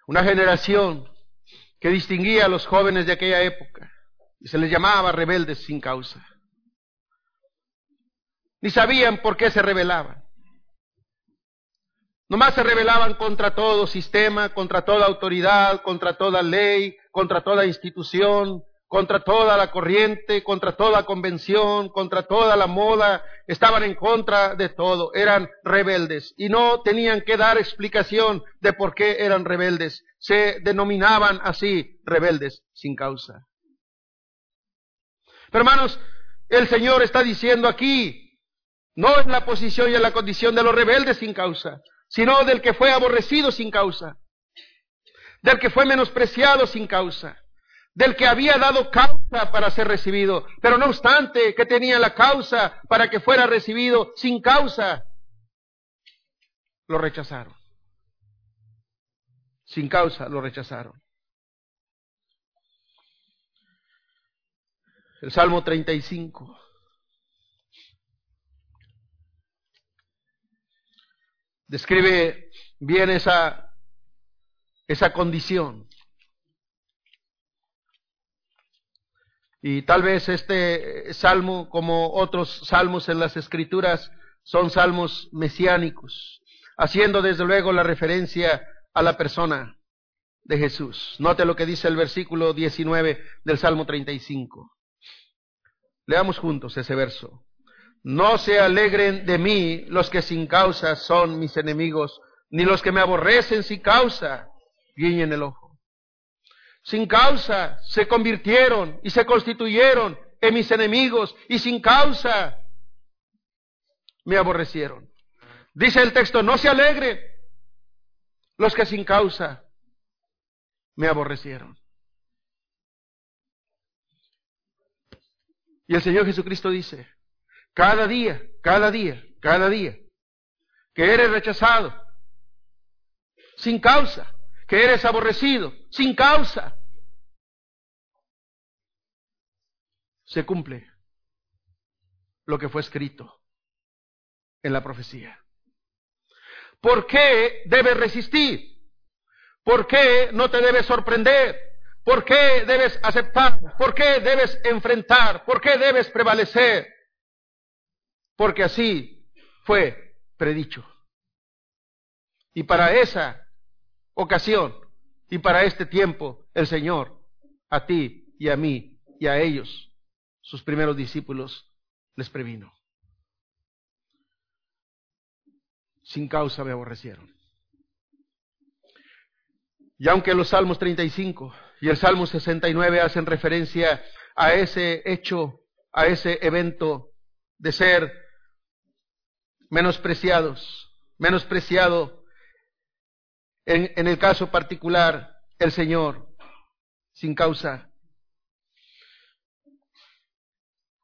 una generación que distinguía a los jóvenes de aquella época y se les llamaba rebeldes sin causa. Ni sabían por qué se rebelaban. Nomás se rebelaban contra todo sistema, contra toda autoridad, contra toda ley, contra toda institución, contra toda la corriente, contra toda convención, contra toda la moda, estaban en contra de todo, eran rebeldes y no tenían que dar explicación de por qué eran rebeldes, se denominaban así rebeldes sin causa. Pero hermanos, el Señor está diciendo aquí, no en la posición y en la condición de los rebeldes sin causa, sino del que fue aborrecido sin causa, del que fue menospreciado sin causa del que había dado causa para ser recibido, pero no obstante que tenía la causa para que fuera recibido sin causa, lo rechazaron. Sin causa lo rechazaron. El Salmo 35. Describe bien esa, esa condición. Y tal vez este salmo, como otros salmos en las escrituras, son salmos mesiánicos, haciendo desde luego la referencia a la persona de Jesús. Note lo que dice el versículo 19 del Salmo 35. Leamos juntos ese verso. No se alegren de mí los que sin causa son mis enemigos, ni los que me aborrecen sin causa guiñen el ojo sin causa se convirtieron y se constituyeron en mis enemigos y sin causa me aborrecieron. Dice el texto, no se alegren los que sin causa me aborrecieron. Y el Señor Jesucristo dice, cada día, cada día, cada día, que eres rechazado, sin causa, que eres aborrecido, sin causa, se cumple lo que fue escrito en la profecía. ¿Por qué debes resistir? ¿Por qué no te debes sorprender? ¿Por qué debes aceptar? ¿Por qué debes enfrentar? ¿Por qué debes prevalecer? Porque así fue predicho. Y para esa ocasión y para este tiempo, el Señor, a ti y a mí y a ellos, sus primeros discípulos, les previno. Sin causa me aborrecieron. Y aunque los Salmos 35 y el Salmo 69 hacen referencia a ese hecho, a ese evento de ser menospreciados, menospreciado en, el caso particular el Señor, sin causa.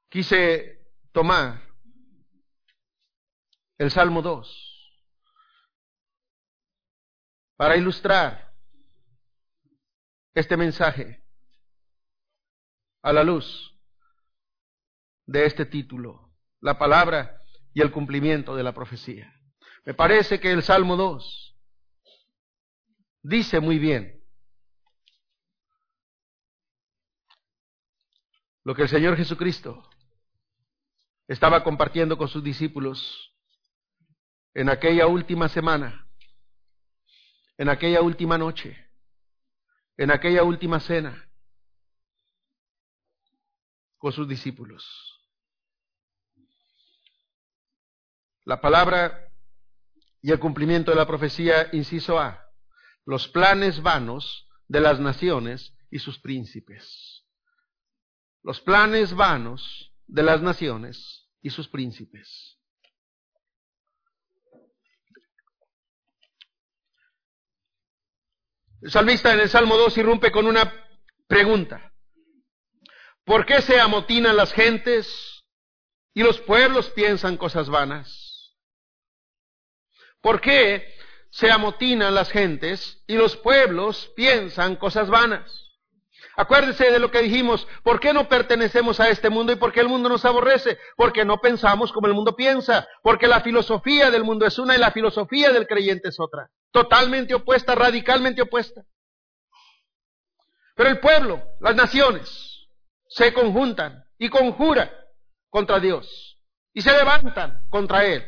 Quise tomar el Salmo 2 para ilustrar este mensaje a la luz de este título, la palabra y el cumplimiento de la profecía. Me parece que el Salmo 2 dice muy bien lo que el Señor Jesucristo estaba compartiendo con sus discípulos en aquella última semana, en aquella última noche en aquella última cena con sus discípulos. La palabra y el cumplimiento de la profecía, inciso A, los planes vanos de las naciones y sus príncipes. Los planes vanos de las naciones y sus príncipes. El salmista en el Salmo 2 irrumpe con una pregunta. ¿Por qué se amotinan las gentes y los pueblos piensan cosas vanas? ¿Por qué se amotinan las gentes y los pueblos piensan cosas vanas? Acuérdese de lo que dijimos, ¿por qué no pertenecemos a este mundo y por qué el mundo nos aborrece? Porque no pensamos como el mundo piensa, porque la filosofía del mundo es una y la filosofía del creyente es otra totalmente opuesta, radicalmente opuesta. Pero el pueblo, las naciones, se conjuntan y conjuran contra Dios y se levantan contra Él.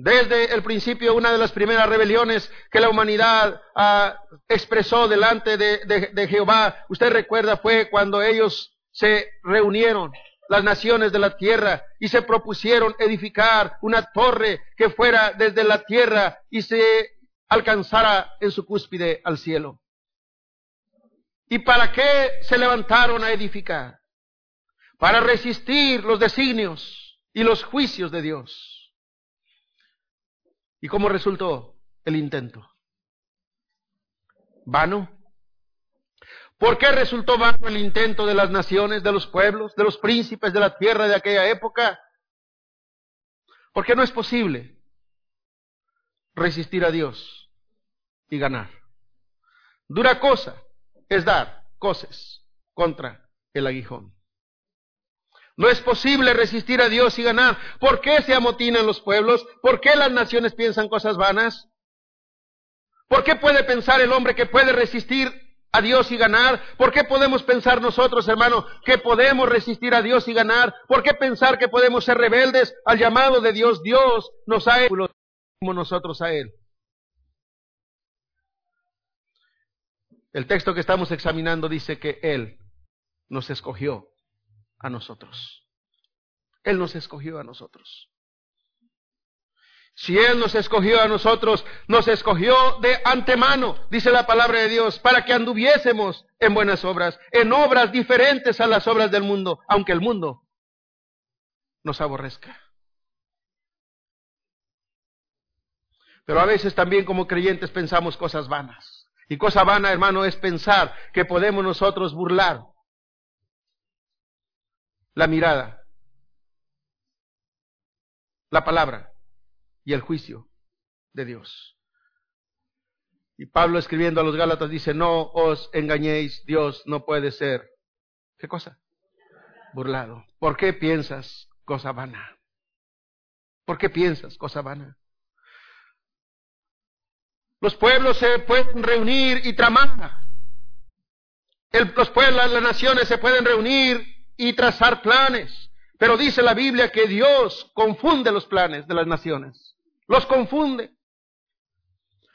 Desde el principio, una de las primeras rebeliones que la humanidad ah, expresó delante de, de Jehová, usted recuerda, fue cuando ellos se reunieron las naciones de la tierra y se propusieron edificar una torre que fuera desde la tierra y se alcanzara en su cúspide al cielo. ¿Y para qué se levantaron a edificar? Para resistir los designios y los juicios de Dios. ¿Y cómo resultó el intento? ¿Vano? ¿Por qué resultó vano el intento de las naciones, de los pueblos, de los príncipes de la tierra de aquella época? Porque no es posible resistir a Dios y ganar. Dura cosa es dar cosas contra el aguijón. No es posible resistir a Dios y ganar. ¿Por qué se amotinan los pueblos? ¿Por qué las naciones piensan cosas vanas? ¿Por qué puede pensar el hombre que puede resistir a Dios y ganar? ¿Por qué podemos pensar nosotros, hermano, que podemos resistir a Dios y ganar? ¿Por qué pensar que podemos ser rebeldes al llamado de Dios? Dios nos ha hecho como nosotros a Él. El texto que estamos examinando dice que Él nos escogió a nosotros. Él nos escogió a nosotros. Si Él nos escogió a nosotros, nos escogió de antemano, dice la palabra de Dios, para que anduviésemos en buenas obras, en obras diferentes a las obras del mundo, aunque el mundo nos aborrezca. Pero a veces también como creyentes pensamos cosas vanas. Y cosa vana, hermano, es pensar que podemos nosotros burlar la mirada, la palabra y el juicio de Dios. Y Pablo escribiendo a los Gálatas dice, no os engañéis, Dios no puede ser. ¿Qué cosa? Burlado. ¿Por qué piensas cosa vana? ¿Por qué piensas cosa vana? Los pueblos se pueden reunir y tramar. los pueblos, las naciones se pueden reunir y trazar planes. Pero dice la Biblia que Dios confunde los planes de las naciones. Los confunde.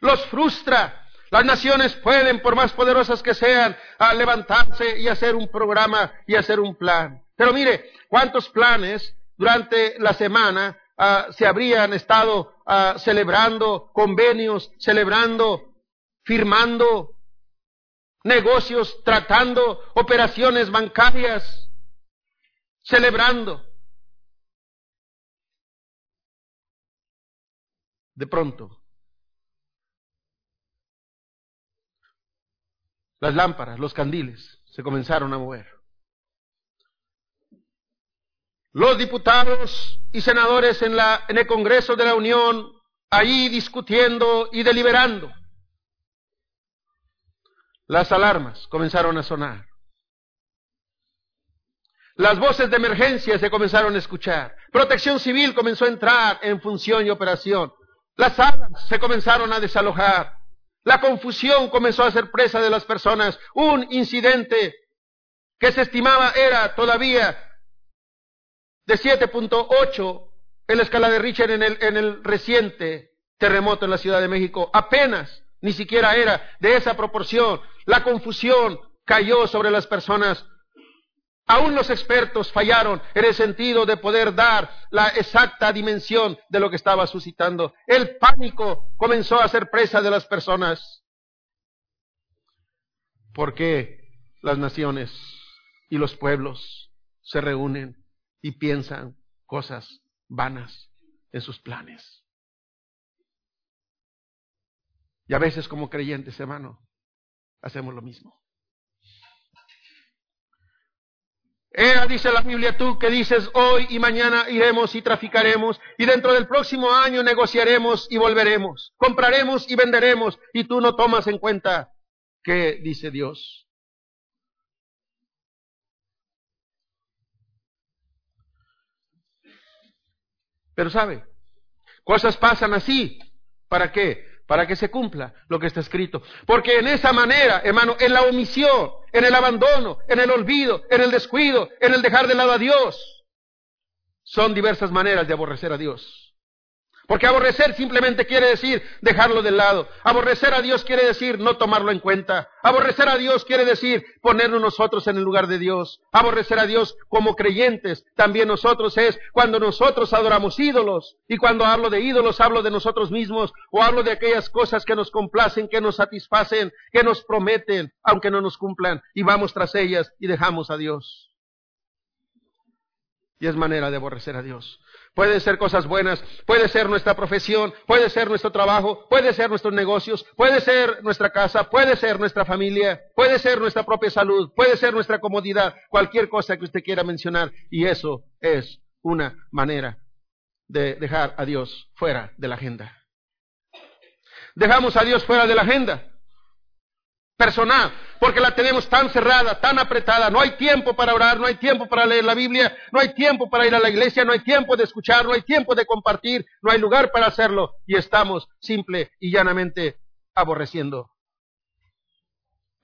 Los frustra. Las naciones pueden, por más poderosas que sean, a levantarse y hacer un programa y hacer un plan. Pero mire, cuántos planes durante la semana ah, se habrían estado ah, celebrando convenios, celebrando, firmando negocios, tratando operaciones bancarias, celebrando. De pronto, las lámparas, los candiles se comenzaron a mover. Los diputados y senadores en, la, en el Congreso de la Unión, ahí discutiendo y deliberando. Las alarmas comenzaron a sonar. Las voces de emergencia se comenzaron a escuchar. Protección civil comenzó a entrar en función y operación. Las salas se comenzaron a desalojar. La confusión comenzó a ser presa de las personas. Un incidente que se estimaba era todavía de 7.8 en la escala de el, en el reciente terremoto en la Ciudad de México. Apenas, ni siquiera era de esa proporción. La confusión cayó sobre las personas. Aún los expertos fallaron en el sentido de poder dar la exacta dimensión de lo que estaba suscitando. El pánico comenzó a ser presa de las personas. Porque las naciones y los pueblos se reúnen y piensan cosas vanas en sus planes. Y a veces como creyentes, hermano, hacemos lo mismo. Era, dice la Biblia, tú que dices hoy y mañana iremos y traficaremos y dentro del próximo año negociaremos y volveremos, compraremos y venderemos y tú no tomas en cuenta qué dice Dios. Pero sabe, cosas pasan así. ¿Para qué? Para que se cumpla lo que está escrito. Porque en esa manera, hermano, en la omisión, en el abandono, en el olvido, en el descuido, en el dejar de lado a Dios, son diversas maneras de aborrecer a Dios. Porque aborrecer simplemente quiere decir dejarlo de lado. Aborrecer a Dios quiere decir no tomarlo en cuenta. Aborrecer a Dios quiere decir ponernos nosotros en el lugar de Dios. Aborrecer a Dios como creyentes también nosotros es cuando nosotros adoramos ídolos. Y cuando hablo de ídolos hablo de nosotros mismos o hablo de aquellas cosas que nos complacen, que nos satisfacen, que nos prometen, aunque no nos cumplan. Y vamos tras ellas y dejamos a Dios. Y es manera de aborrecer a Dios. Pueden ser cosas buenas, puede ser nuestra profesión, puede ser nuestro trabajo, puede ser nuestros negocios, puede ser nuestra casa, puede ser nuestra familia, puede ser nuestra propia salud, puede ser nuestra comodidad, cualquier cosa que usted quiera mencionar. Y eso es una manera de dejar a Dios fuera de la agenda. Dejamos a Dios fuera de la agenda personal, porque la tenemos tan cerrada, tan apretada, no hay tiempo para orar, no hay tiempo para leer la Biblia, no hay tiempo para ir a la iglesia, no hay tiempo de escuchar, no hay tiempo de compartir, no hay lugar para hacerlo y estamos simple y llanamente aborreciendo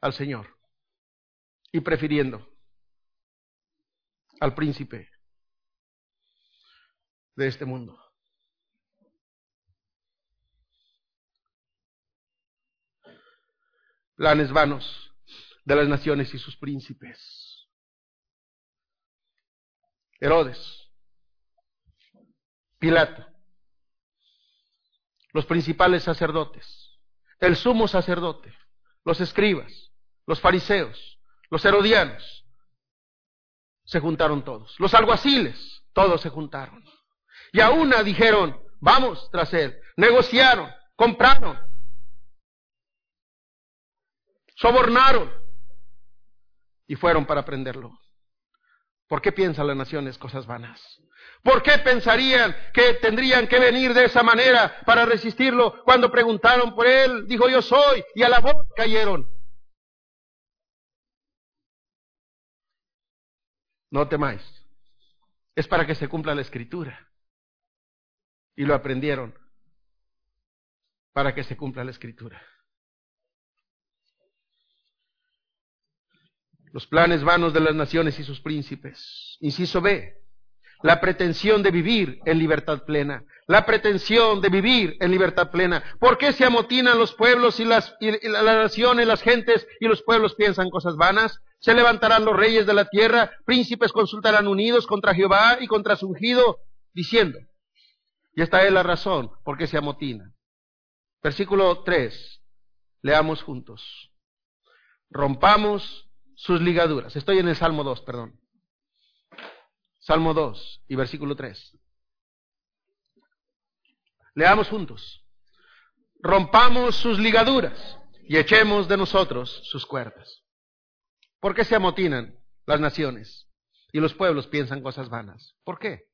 al Señor y prefiriendo al príncipe de este mundo. Planes vanos de las naciones y sus príncipes. Herodes, Pilato, los principales sacerdotes, el sumo sacerdote, los escribas, los fariseos, los herodianos, se juntaron todos. Los alguaciles, todos se juntaron. Y a una dijeron, vamos tras él. Negociaron, compraron, sobornaron y fueron para prenderlo. ¿Por qué piensan las naciones cosas vanas? ¿Por qué pensarían que tendrían que venir de esa manera para resistirlo? Cuando preguntaron por él, dijo yo soy, y a la voz cayeron. No temáis. Es para que se cumpla la escritura. Y lo aprendieron para que se cumpla la escritura. Los planes vanos de las naciones y sus príncipes. Inciso B. La pretensión de vivir en libertad plena. La pretensión de vivir en libertad plena. ¿Por qué se amotinan los pueblos y las, y las naciones, las gentes y los pueblos piensan cosas vanas? Se levantarán los reyes de la tierra, príncipes consultarán unidos contra Jehová y contra su ungido, diciendo, y esta es la razón por qué se amotina. Versículo 3, leamos juntos. Rompamos sus ligaduras. Estoy en el Salmo 2, perdón. Salmo 2 y versículo 3. Leamos juntos. Rompamos sus ligaduras y echemos de nosotros sus cuerdas. ¿Por qué se amotinan las naciones y los pueblos piensan cosas vanas? ¿Por qué?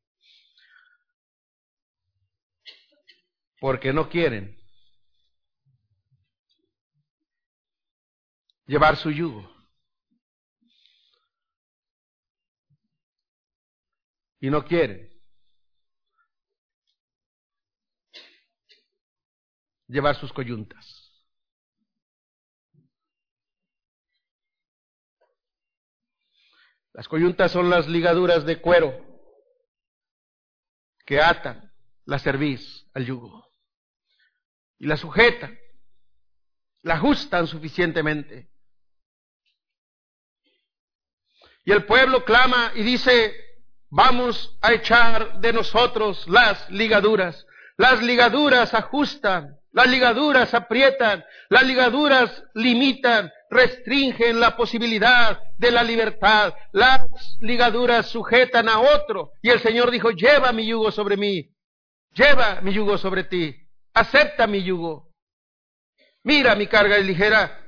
Porque no quieren llevar su yugo. Y no quieren llevar sus coyuntas. Las coyuntas son las ligaduras de cuero que atan la cerviz al yugo y la sujetan, la ajustan suficientemente. Y el pueblo clama y dice, vamos a echar de nosotros las ligaduras. Las ligaduras ajustan, las ligaduras aprietan, las ligaduras limitan, restringen la posibilidad de la libertad. Las ligaduras sujetan a otro. Y el Señor dijo, lleva mi yugo sobre mí. Lleva mi yugo sobre ti. Acepta mi yugo. Mira mi carga es ligera.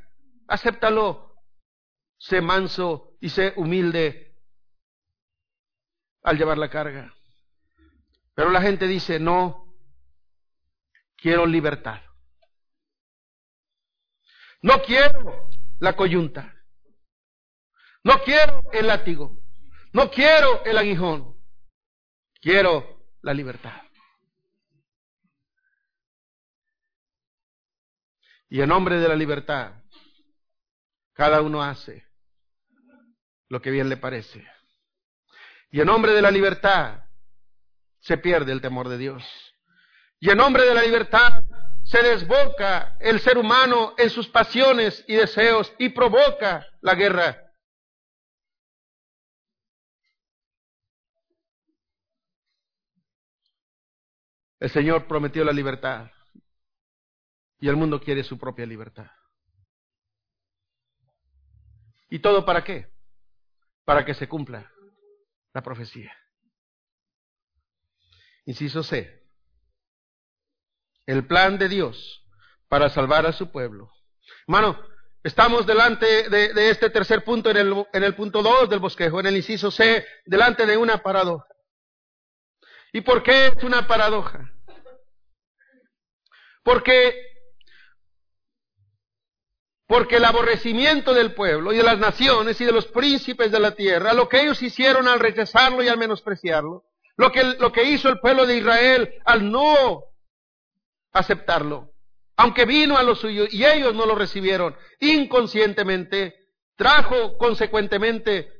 Acéptalo. Sé manso y sé humilde al llevar la carga. Pero la gente dice, no, quiero libertad. No quiero la coyunta. No quiero el látigo. No quiero el aguijón. Quiero la libertad. Y en nombre de la libertad, cada uno hace lo que bien le parece. Y en nombre de la libertad, se pierde el temor de Dios. Y en nombre de la libertad se desboca el ser humano en sus pasiones y deseos y provoca la guerra. El Señor prometió la libertad y el mundo quiere su propia libertad. ¿Y todo para qué? Para que se cumpla la profecía. Inciso C el plan de Dios para salvar a su pueblo. Hermano, estamos delante de, este tercer punto en el, en el punto 2 del bosquejo, en el inciso C, delante de una paradoja. ¿Y por qué es una paradoja? Porque porque el aborrecimiento del pueblo y de las naciones y de los príncipes de la tierra, lo que ellos hicieron al rechazarlo y al menospreciarlo, lo que, lo que hizo el pueblo de Israel al no aceptarlo. Aunque vino a los suyos y ellos no lo recibieron inconscientemente, trajo consecuentemente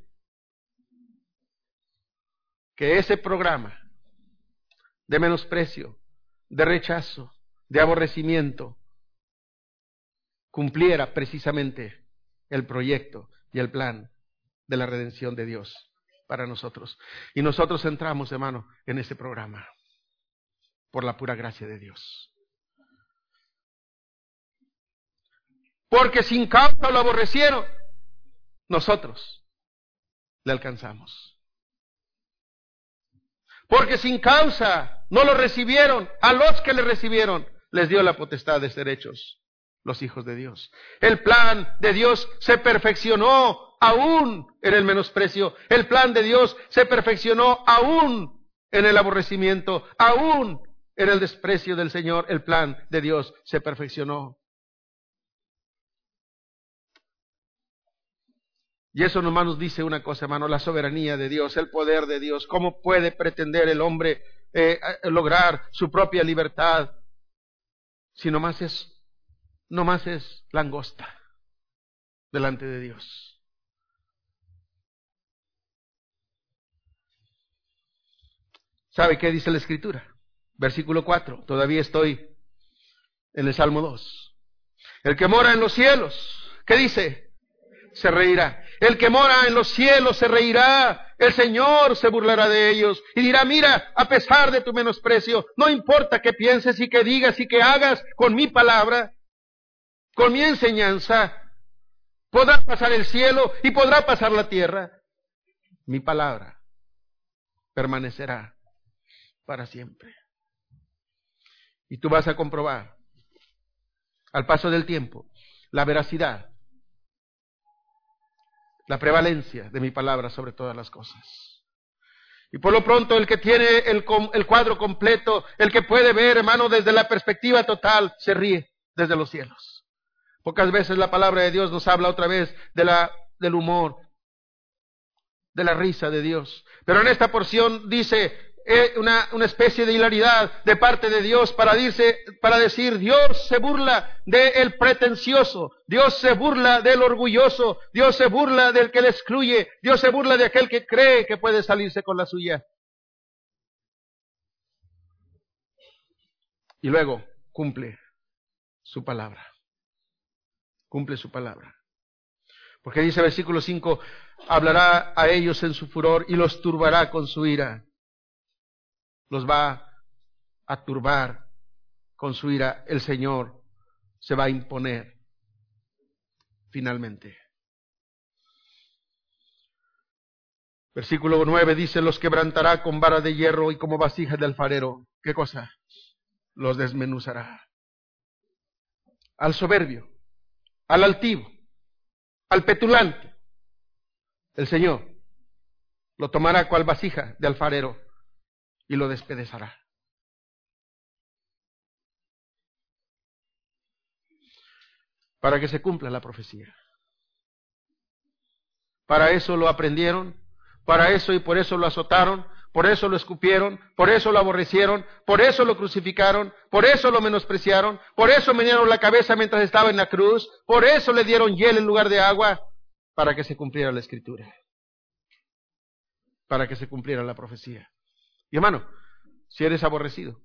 que ese programa de menosprecio, de rechazo, de aborrecimiento, cumpliera precisamente el proyecto y el plan de la redención de Dios para nosotros. Y nosotros entramos, hermano, en ese programa por la pura gracia de Dios. porque sin causa lo aborrecieron, nosotros le alcanzamos. Porque sin causa no lo recibieron, a los que le recibieron les dio la potestad de ser hechos los hijos de Dios. El plan de Dios se perfeccionó aún en el menosprecio. El plan de Dios se perfeccionó aún en el aborrecimiento, aún en el desprecio del Señor. El plan de Dios se perfeccionó. Y eso nomás nos dice una cosa, hermano, la soberanía de Dios, el poder de Dios. ¿Cómo puede pretender el hombre eh, lograr su propia libertad si nomás es, nomás es langosta delante de Dios. ¿Sabe qué dice la Escritura? Versículo 4. Todavía estoy en el Salmo 2. El que mora en los cielos, ¿qué dice? Se reirá. El que mora en los cielos se reirá. El Señor se burlará de ellos y dirá, mira, a pesar de tu menosprecio, no importa que pienses y que digas y que hagas con mi palabra, con mi enseñanza, podrá pasar el cielo y podrá pasar la tierra. Mi palabra permanecerá para siempre. Y tú vas a comprobar al paso del tiempo la veracidad, la prevalencia de mi palabra sobre todas las cosas. Y por lo pronto el que tiene el, el, cuadro completo, el que puede ver, hermano, desde la perspectiva total, se ríe desde los cielos. Pocas veces la palabra de Dios nos habla otra vez de la, del humor, de la risa de Dios. Pero en esta porción dice, una, una, especie de hilaridad de parte de Dios para, para decir, Dios se burla del pretencioso, Dios se burla del orgulloso, Dios se burla del que le excluye, Dios se burla de aquel que cree que puede salirse con la suya. Y luego cumple su palabra. Cumple su palabra. Porque dice versículo 5, hablará a ellos en su furor y los turbará con su ira los va a turbar con su ira, el Señor se va a imponer finalmente. Versículo 9 dice, los quebrantará con vara de hierro y como vasija de alfarero. ¿Qué cosa? Los desmenuzará. Al soberbio, al altivo, al petulante, el Señor lo tomará cual vasija de alfarero y lo despedezará. Para que se cumpla la profecía. Para eso lo aprendieron, para eso y por eso lo azotaron, por eso lo escupieron, por eso lo aborrecieron, por eso lo crucificaron, por eso lo menospreciaron, por eso me dieron la cabeza mientras estaba en la cruz, por eso le dieron hiel en lugar de agua, para que se cumpliera la escritura, para que se cumpliera la profecía. Y hermano, si eres aborrecido,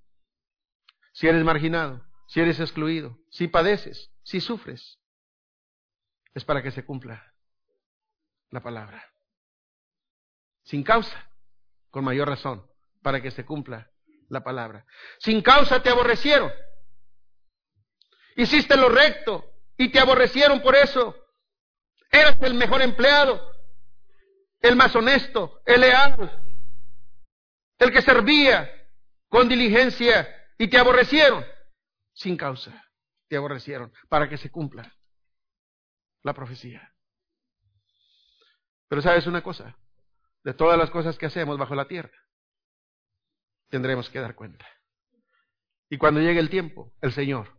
si eres marginado, si eres excluido, si padeces, si sufres, es para que se cumpla la palabra. Sin causa, con mayor razón, para que se cumpla la palabra. Sin causa te aborrecieron. Hiciste lo recto y te aborrecieron por eso. Eras el mejor empleado, el más honesto, el leal, el que servía con diligencia y te aborrecieron sin causa, te aborrecieron para que se cumpla la profecía. Pero sabes una cosa, de todas las cosas que hacemos bajo la tierra, tendremos que dar cuenta. Y cuando llegue el tiempo, el Señor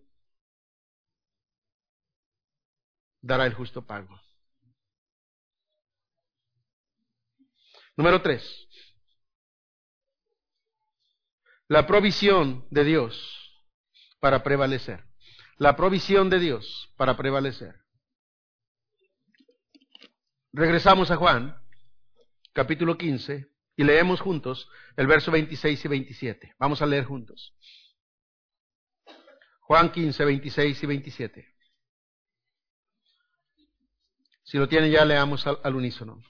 dará el justo pago. Número tres, la provisión de Dios para prevalecer. La provisión de Dios para prevalecer. Regresamos a Juan, capítulo 15, y leemos juntos el verso 26 y 27. Vamos a leer juntos. Juan 15, 26 y 27. Si lo tienen ya, leamos al, al unísono.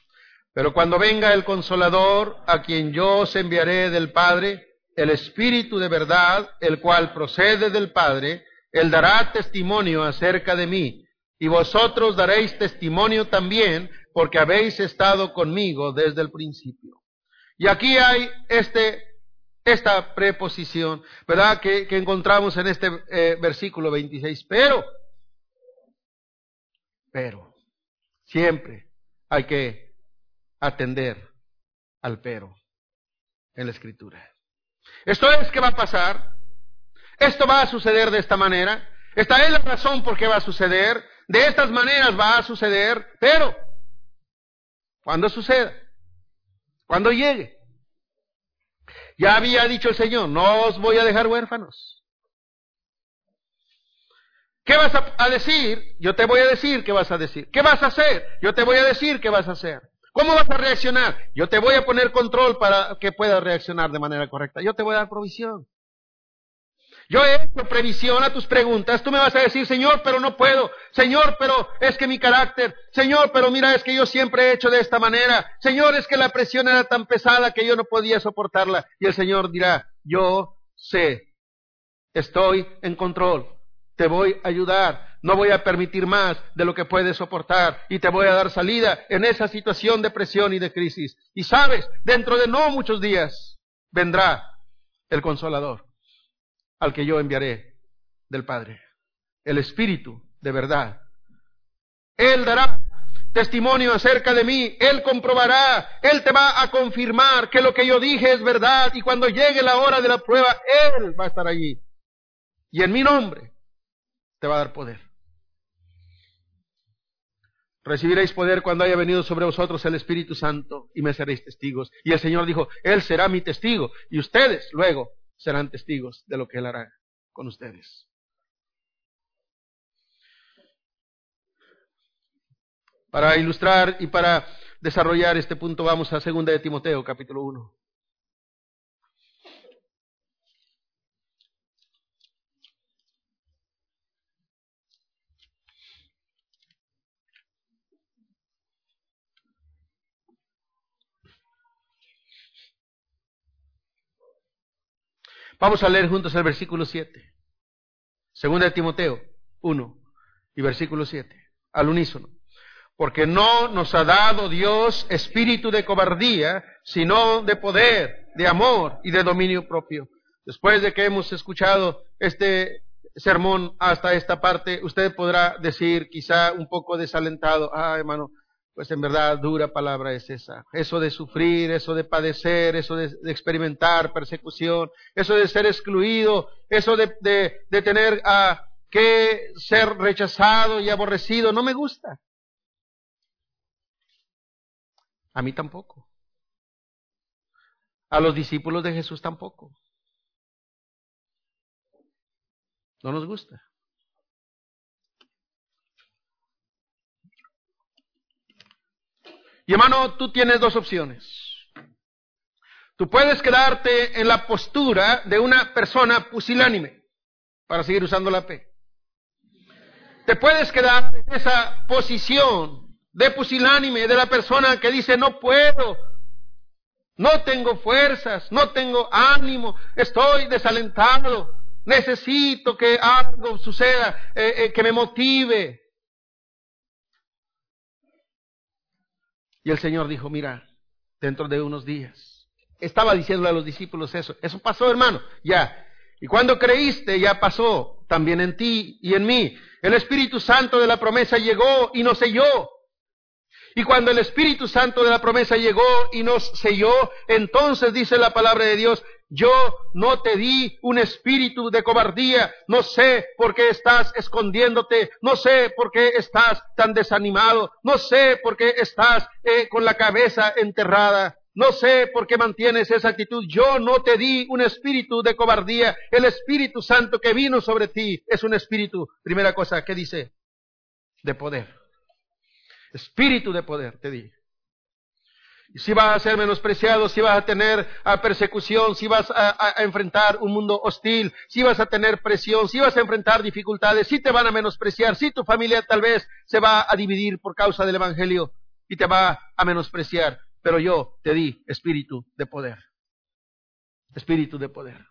Pero cuando venga el consolador, a quien yo os enviaré del Padre, el Espíritu de verdad, el cual procede del Padre, Él dará testimonio acerca de mí, y vosotros daréis testimonio también, porque habéis estado conmigo desde el principio. Y aquí hay este, esta preposición, ¿verdad? Que, encontramos en este eh, versículo 26. Pero, pero, siempre hay que atender al pero en la escritura. Esto es que va a pasar. Esto va a suceder de esta manera. Esta es la razón por qué va a suceder. De estas maneras va a suceder. Pero, cuando suceda, cuando llegue, ya había dicho el Señor, no os voy a dejar huérfanos. ¿Qué vas a, decir? Yo te voy a decir qué vas a decir. ¿Qué vas a hacer? Yo te voy a decir qué vas a hacer. ¿Cómo vas a reaccionar? Yo te voy a poner control para que puedas reaccionar de manera correcta. Yo te voy a dar provisión. Yo he hecho previsión a tus preguntas. Tú me vas a decir, Señor, pero no puedo. Señor, pero es que mi carácter. Señor, pero mira, es que yo siempre he hecho de esta manera. Señor, es que la presión era tan pesada que yo no podía soportarla. Y el Señor dirá, yo sé, estoy en control te voy a ayudar, no voy a permitir más de lo que puedes soportar y te voy a dar salida en esa situación de presión y de crisis. Y sabes, dentro de no muchos días vendrá el consolador al que yo enviaré del Padre, el Espíritu de verdad. Él dará testimonio acerca de mí, Él comprobará, Él te va a confirmar que lo que yo dije es verdad y cuando llegue la hora de la prueba, Él va a estar allí. Y en mi nombre te va a dar poder. Recibiréis poder cuando haya venido sobre vosotros el Espíritu Santo y me seréis testigos. Y el Señor dijo, Él será mi testigo y ustedes luego serán testigos de lo que Él hará con ustedes. Para ilustrar y para desarrollar este punto vamos a 2 de Timoteo capítulo 1. Vamos a leer juntos el versículo 7. Segunda de Timoteo 1 y versículo 7. Al unísono. Porque no nos ha dado Dios espíritu de cobardía, sino de poder, de amor y de dominio propio. Después de que hemos escuchado este sermón hasta esta parte, usted podrá decir, quizá un poco desalentado, ah, hermano, pues en verdad dura palabra es esa. Eso de sufrir, eso de padecer, eso de, experimentar persecución, eso de ser excluido, eso de, de tener a, que ser rechazado y aborrecido, no me gusta. A mí tampoco. A los discípulos de Jesús tampoco. No nos gusta. Y hermano, tú tienes dos opciones. Tú puedes quedarte en la postura de una persona pusilánime, para seguir usando la P. Te puedes quedar en esa posición de pusilánime, de la persona que dice, no puedo, no tengo fuerzas, no tengo ánimo, estoy desalentado, necesito que algo suceda, eh, eh, que me motive. Y el Señor dijo, mira, dentro de unos días. Estaba diciéndole a los discípulos eso. Eso pasó, hermano, ya. Y cuando creíste, ya pasó también en ti y en mí. El Espíritu Santo de la promesa llegó y nos selló. Y cuando el Espíritu Santo de la promesa llegó y nos selló, entonces dice la palabra de Dios, yo no te di un espíritu de cobardía, no sé por qué estás escondiéndote, no sé por qué estás tan desanimado, no sé por qué estás eh, con la cabeza enterrada, no sé por qué mantienes esa actitud. Yo no te di un espíritu de cobardía. El Espíritu Santo que vino sobre ti es un espíritu, primera cosa, ¿qué dice? De poder. Espíritu de poder, te di. Si vas a ser menospreciado, si vas a tener a persecución, si vas a, enfrentar un mundo hostil, si vas a tener presión, si vas a enfrentar dificultades, si te van a menospreciar, si tu familia tal vez se va a dividir por causa del Evangelio y te va a menospreciar. Pero yo te di espíritu de poder. Espíritu de poder.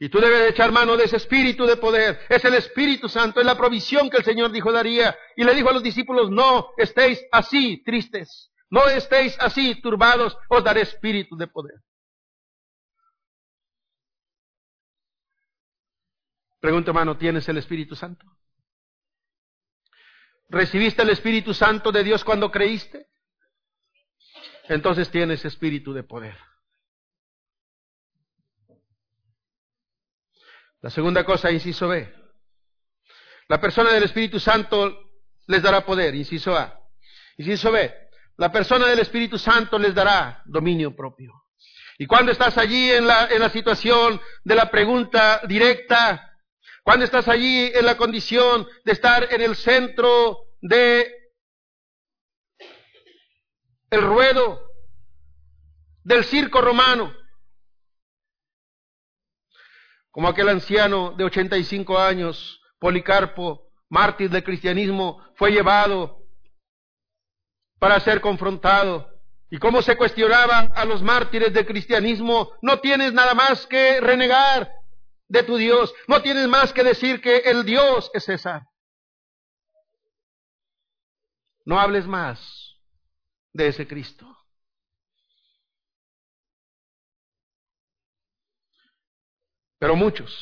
Y tú debes echar mano de ese espíritu de poder. Es el Espíritu Santo, es la provisión que el Señor dijo daría. Y le dijo a los discípulos, no estéis así tristes, no estéis así turbados, os daré espíritu de poder. Pregunta hermano, ¿tienes el Espíritu Santo? ¿Recibiste el Espíritu Santo de Dios cuando creíste? Entonces tienes espíritu de poder. La segunda cosa, inciso B. La persona del Espíritu Santo les dará poder, inciso A. Inciso B. La persona del Espíritu Santo les dará dominio propio. Y cuando estás allí en la, situación de la pregunta directa, Cuando estás allí en la condición de estar en el centro de el ruedo del circo romano, como aquel anciano de 85 años, Policarpo, mártir del cristianismo, fue llevado para ser confrontado. Y cómo se cuestionaba a los mártires del cristianismo, no tienes nada más que renegar de tu Dios, no tienes más que decir que el Dios es César. No hables más de ese Cristo. Pero muchos,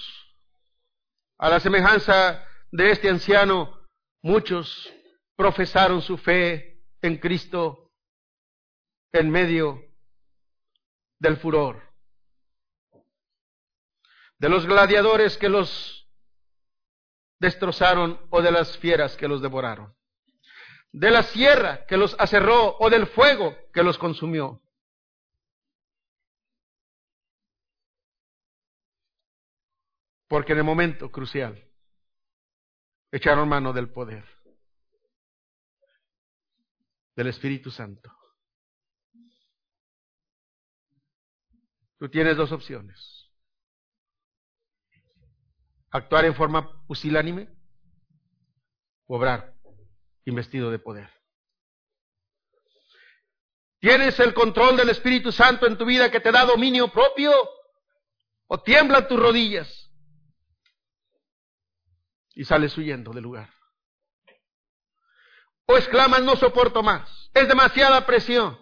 a la semejanza de este anciano, muchos profesaron su fe en Cristo en medio del furor. De los gladiadores que los destrozaron o de las fieras que los devoraron. De la sierra que los aserró o del fuego que los consumió. Porque en el momento crucial echaron mano del poder, del Espíritu Santo. Tú tienes dos opciones. Actuar en forma pusilánime o obrar investido de poder. ¿Tienes el control del Espíritu Santo en tu vida que te da dominio propio? ¿O tiemblan tus rodillas? y sales huyendo del lugar. O exclamas, no soporto más, es demasiada presión,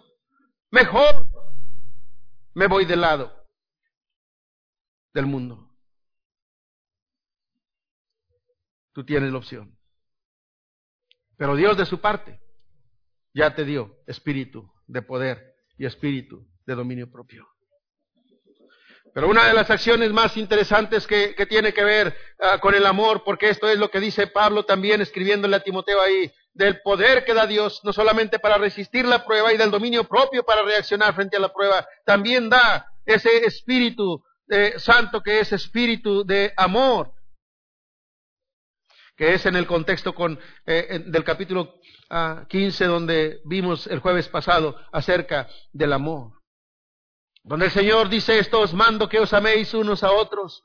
mejor me voy del lado del mundo. Tú tienes la opción. Pero Dios de su parte ya te dio espíritu de poder y espíritu de dominio propio. Pero una de las acciones más interesantes que, tiene que ver ah, con el amor, porque esto es lo que dice Pablo también escribiéndole a Timoteo ahí, del poder que da Dios, no solamente para resistir la prueba y del dominio propio para reaccionar frente a la prueba, también da ese espíritu eh, santo que es espíritu de amor, que es en el contexto con, eh, del capítulo 15 ah, donde vimos el jueves pasado acerca del amor. Donde el Señor dice esto, os mando que os améis unos a otros.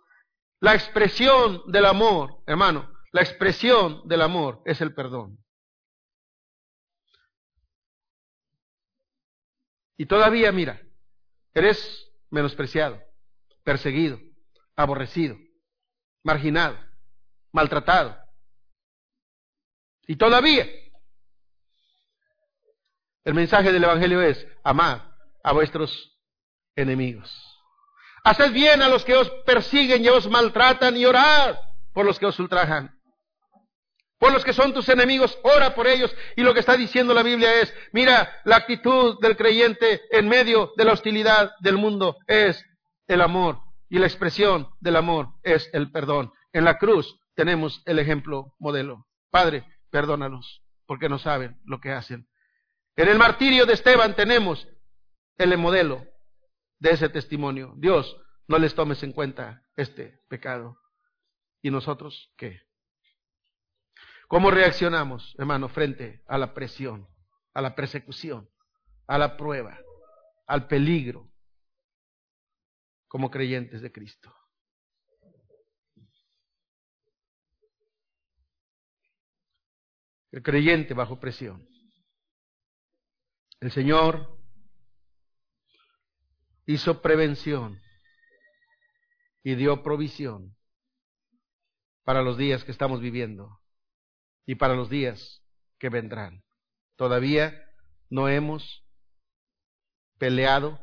La expresión del amor, hermano, la expresión del amor es el perdón. Y todavía, mira, eres menospreciado, perseguido, aborrecido, marginado, maltratado. Y todavía, el mensaje del Evangelio es, amad a vuestros enemigos. Haced bien a los que os persiguen y os maltratan y orad por los que os ultrajan. Por los que son tus enemigos, ora por ellos. Y lo que está diciendo la Biblia es, mira, la actitud del creyente en medio de la hostilidad del mundo es el amor. Y la expresión del amor es el perdón. En la cruz tenemos el ejemplo modelo. Padre, perdónalos, porque no saben lo que hacen. En el martirio de Esteban tenemos el modelo de ese testimonio. Dios, no les tomes en cuenta este pecado. ¿Y nosotros qué? ¿Cómo reaccionamos, hermano, frente a la presión, a la persecución, a la prueba, al peligro, como creyentes de Cristo? El creyente bajo presión. El Señor hizo prevención y dio provisión para los días que estamos viviendo y para los días que vendrán. Todavía no hemos peleado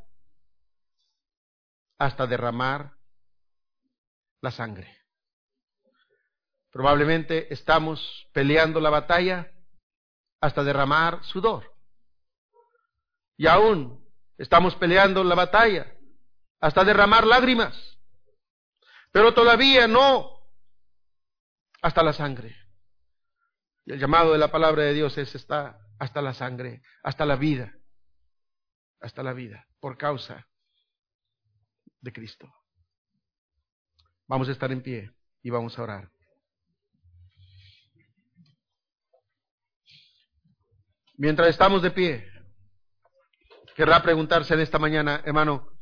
hasta derramar la sangre. Probablemente estamos peleando la batalla hasta derramar sudor. Y aún Estamos peleando la batalla hasta derramar lágrimas, pero todavía no hasta la sangre. El llamado de la palabra de Dios es está hasta la sangre, hasta la vida, hasta la vida, por causa de Cristo. Vamos a estar en pie y vamos a orar. Mientras estamos de pie, querrá preguntarse en esta mañana, hermano,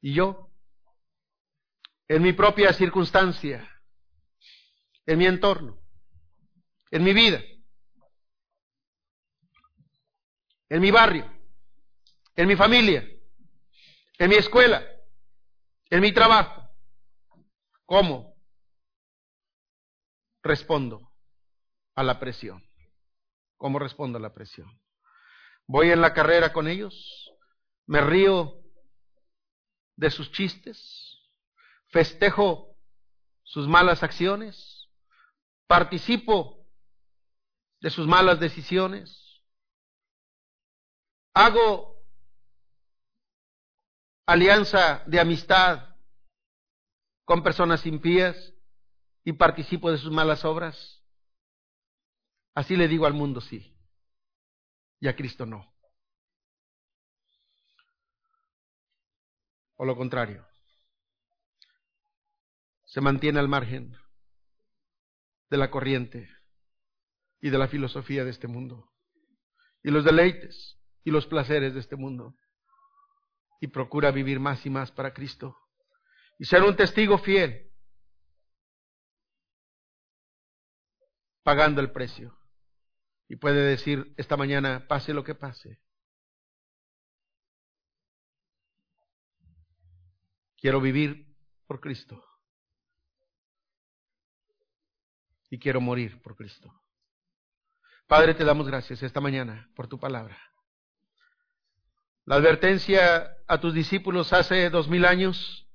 ¿y yo? En mi propia circunstancia, en mi entorno, en mi vida, en mi barrio, en mi familia, en mi escuela, en mi trabajo. ¿Cómo respondo a la presión? ¿Cómo respondo a la presión? ¿Voy en la carrera con ellos? ¿Me río de sus chistes? ¿Festejo sus malas acciones? ¿Participo de sus malas decisiones? ¿Hago alianza de amistad con personas impías y participo de sus malas obras? Así le digo al mundo sí, y a Cristo no. O lo contrario, se mantiene al margen de la corriente y de la filosofía de este mundo, y los deleites y los placeres de este mundo y procura vivir más y más para Cristo y ser un testigo fiel, pagando el precio. Y puede decir esta mañana, pase lo que pase, quiero vivir por Cristo y quiero morir por Cristo. Padre, te damos gracias esta mañana por tu palabra. La advertencia a tus discípulos hace dos mil años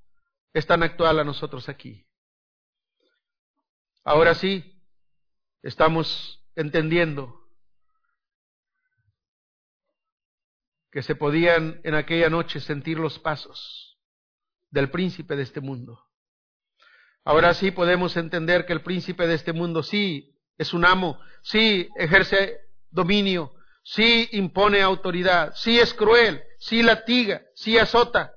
es tan actual a nosotros aquí. Ahora sí, estamos entendiendo que se podían en aquella noche sentir los pasos del príncipe de este mundo. Ahora sí podemos entender que el príncipe de este mundo sí es un amo, sí ejerce dominio, sí impone autoridad, sí es cruel, sí latiga, sí azota.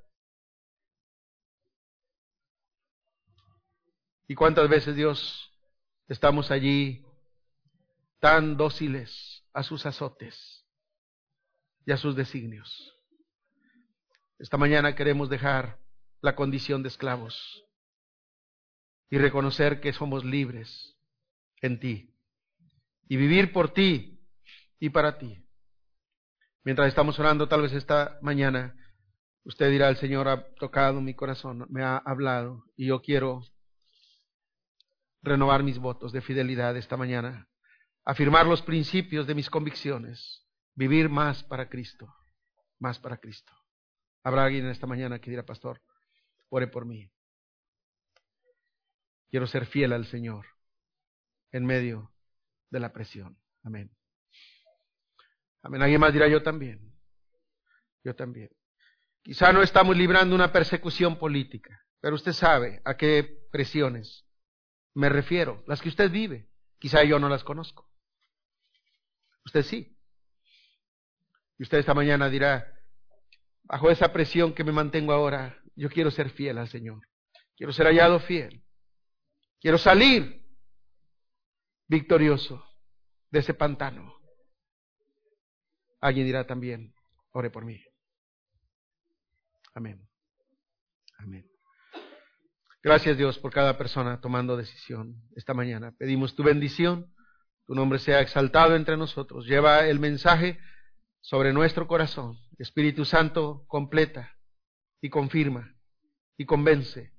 ¿Y cuántas veces Dios estamos allí tan dóciles a sus azotes y a sus designios? Esta mañana queremos dejar la condición de esclavos y reconocer que somos libres en ti y vivir por ti y para ti. Mientras estamos orando, tal vez esta mañana, usted dirá, el Señor ha tocado mi corazón, me ha hablado y yo quiero renovar mis votos de fidelidad esta mañana, afirmar los principios de mis convicciones, vivir más para Cristo, más para Cristo. Habrá alguien en esta mañana que dirá, pastor, ore por mí. Quiero ser fiel al Señor en medio de la presión. Amén. Amén. Alguien más dirá yo también. Yo también. Quizá no estamos librando una persecución política, pero usted sabe a qué presiones me refiero, las que usted vive. Quizá yo no las conozco. Usted sí. Y usted esta mañana dirá, bajo esa presión que me mantengo ahora, yo quiero ser fiel al Señor. Quiero ser hallado fiel. Quiero salir victorioso de ese pantano. Alguien dirá también, ore por mí. Amén. Amén. Gracias Dios por cada persona tomando decisión esta mañana. Pedimos tu bendición, tu nombre sea exaltado entre nosotros. Lleva el mensaje sobre nuestro corazón. Espíritu Santo completa y confirma y convence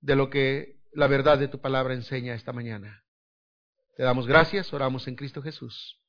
de lo que la verdad de tu palabra enseña esta mañana. Te damos gracias, oramos en Cristo Jesús.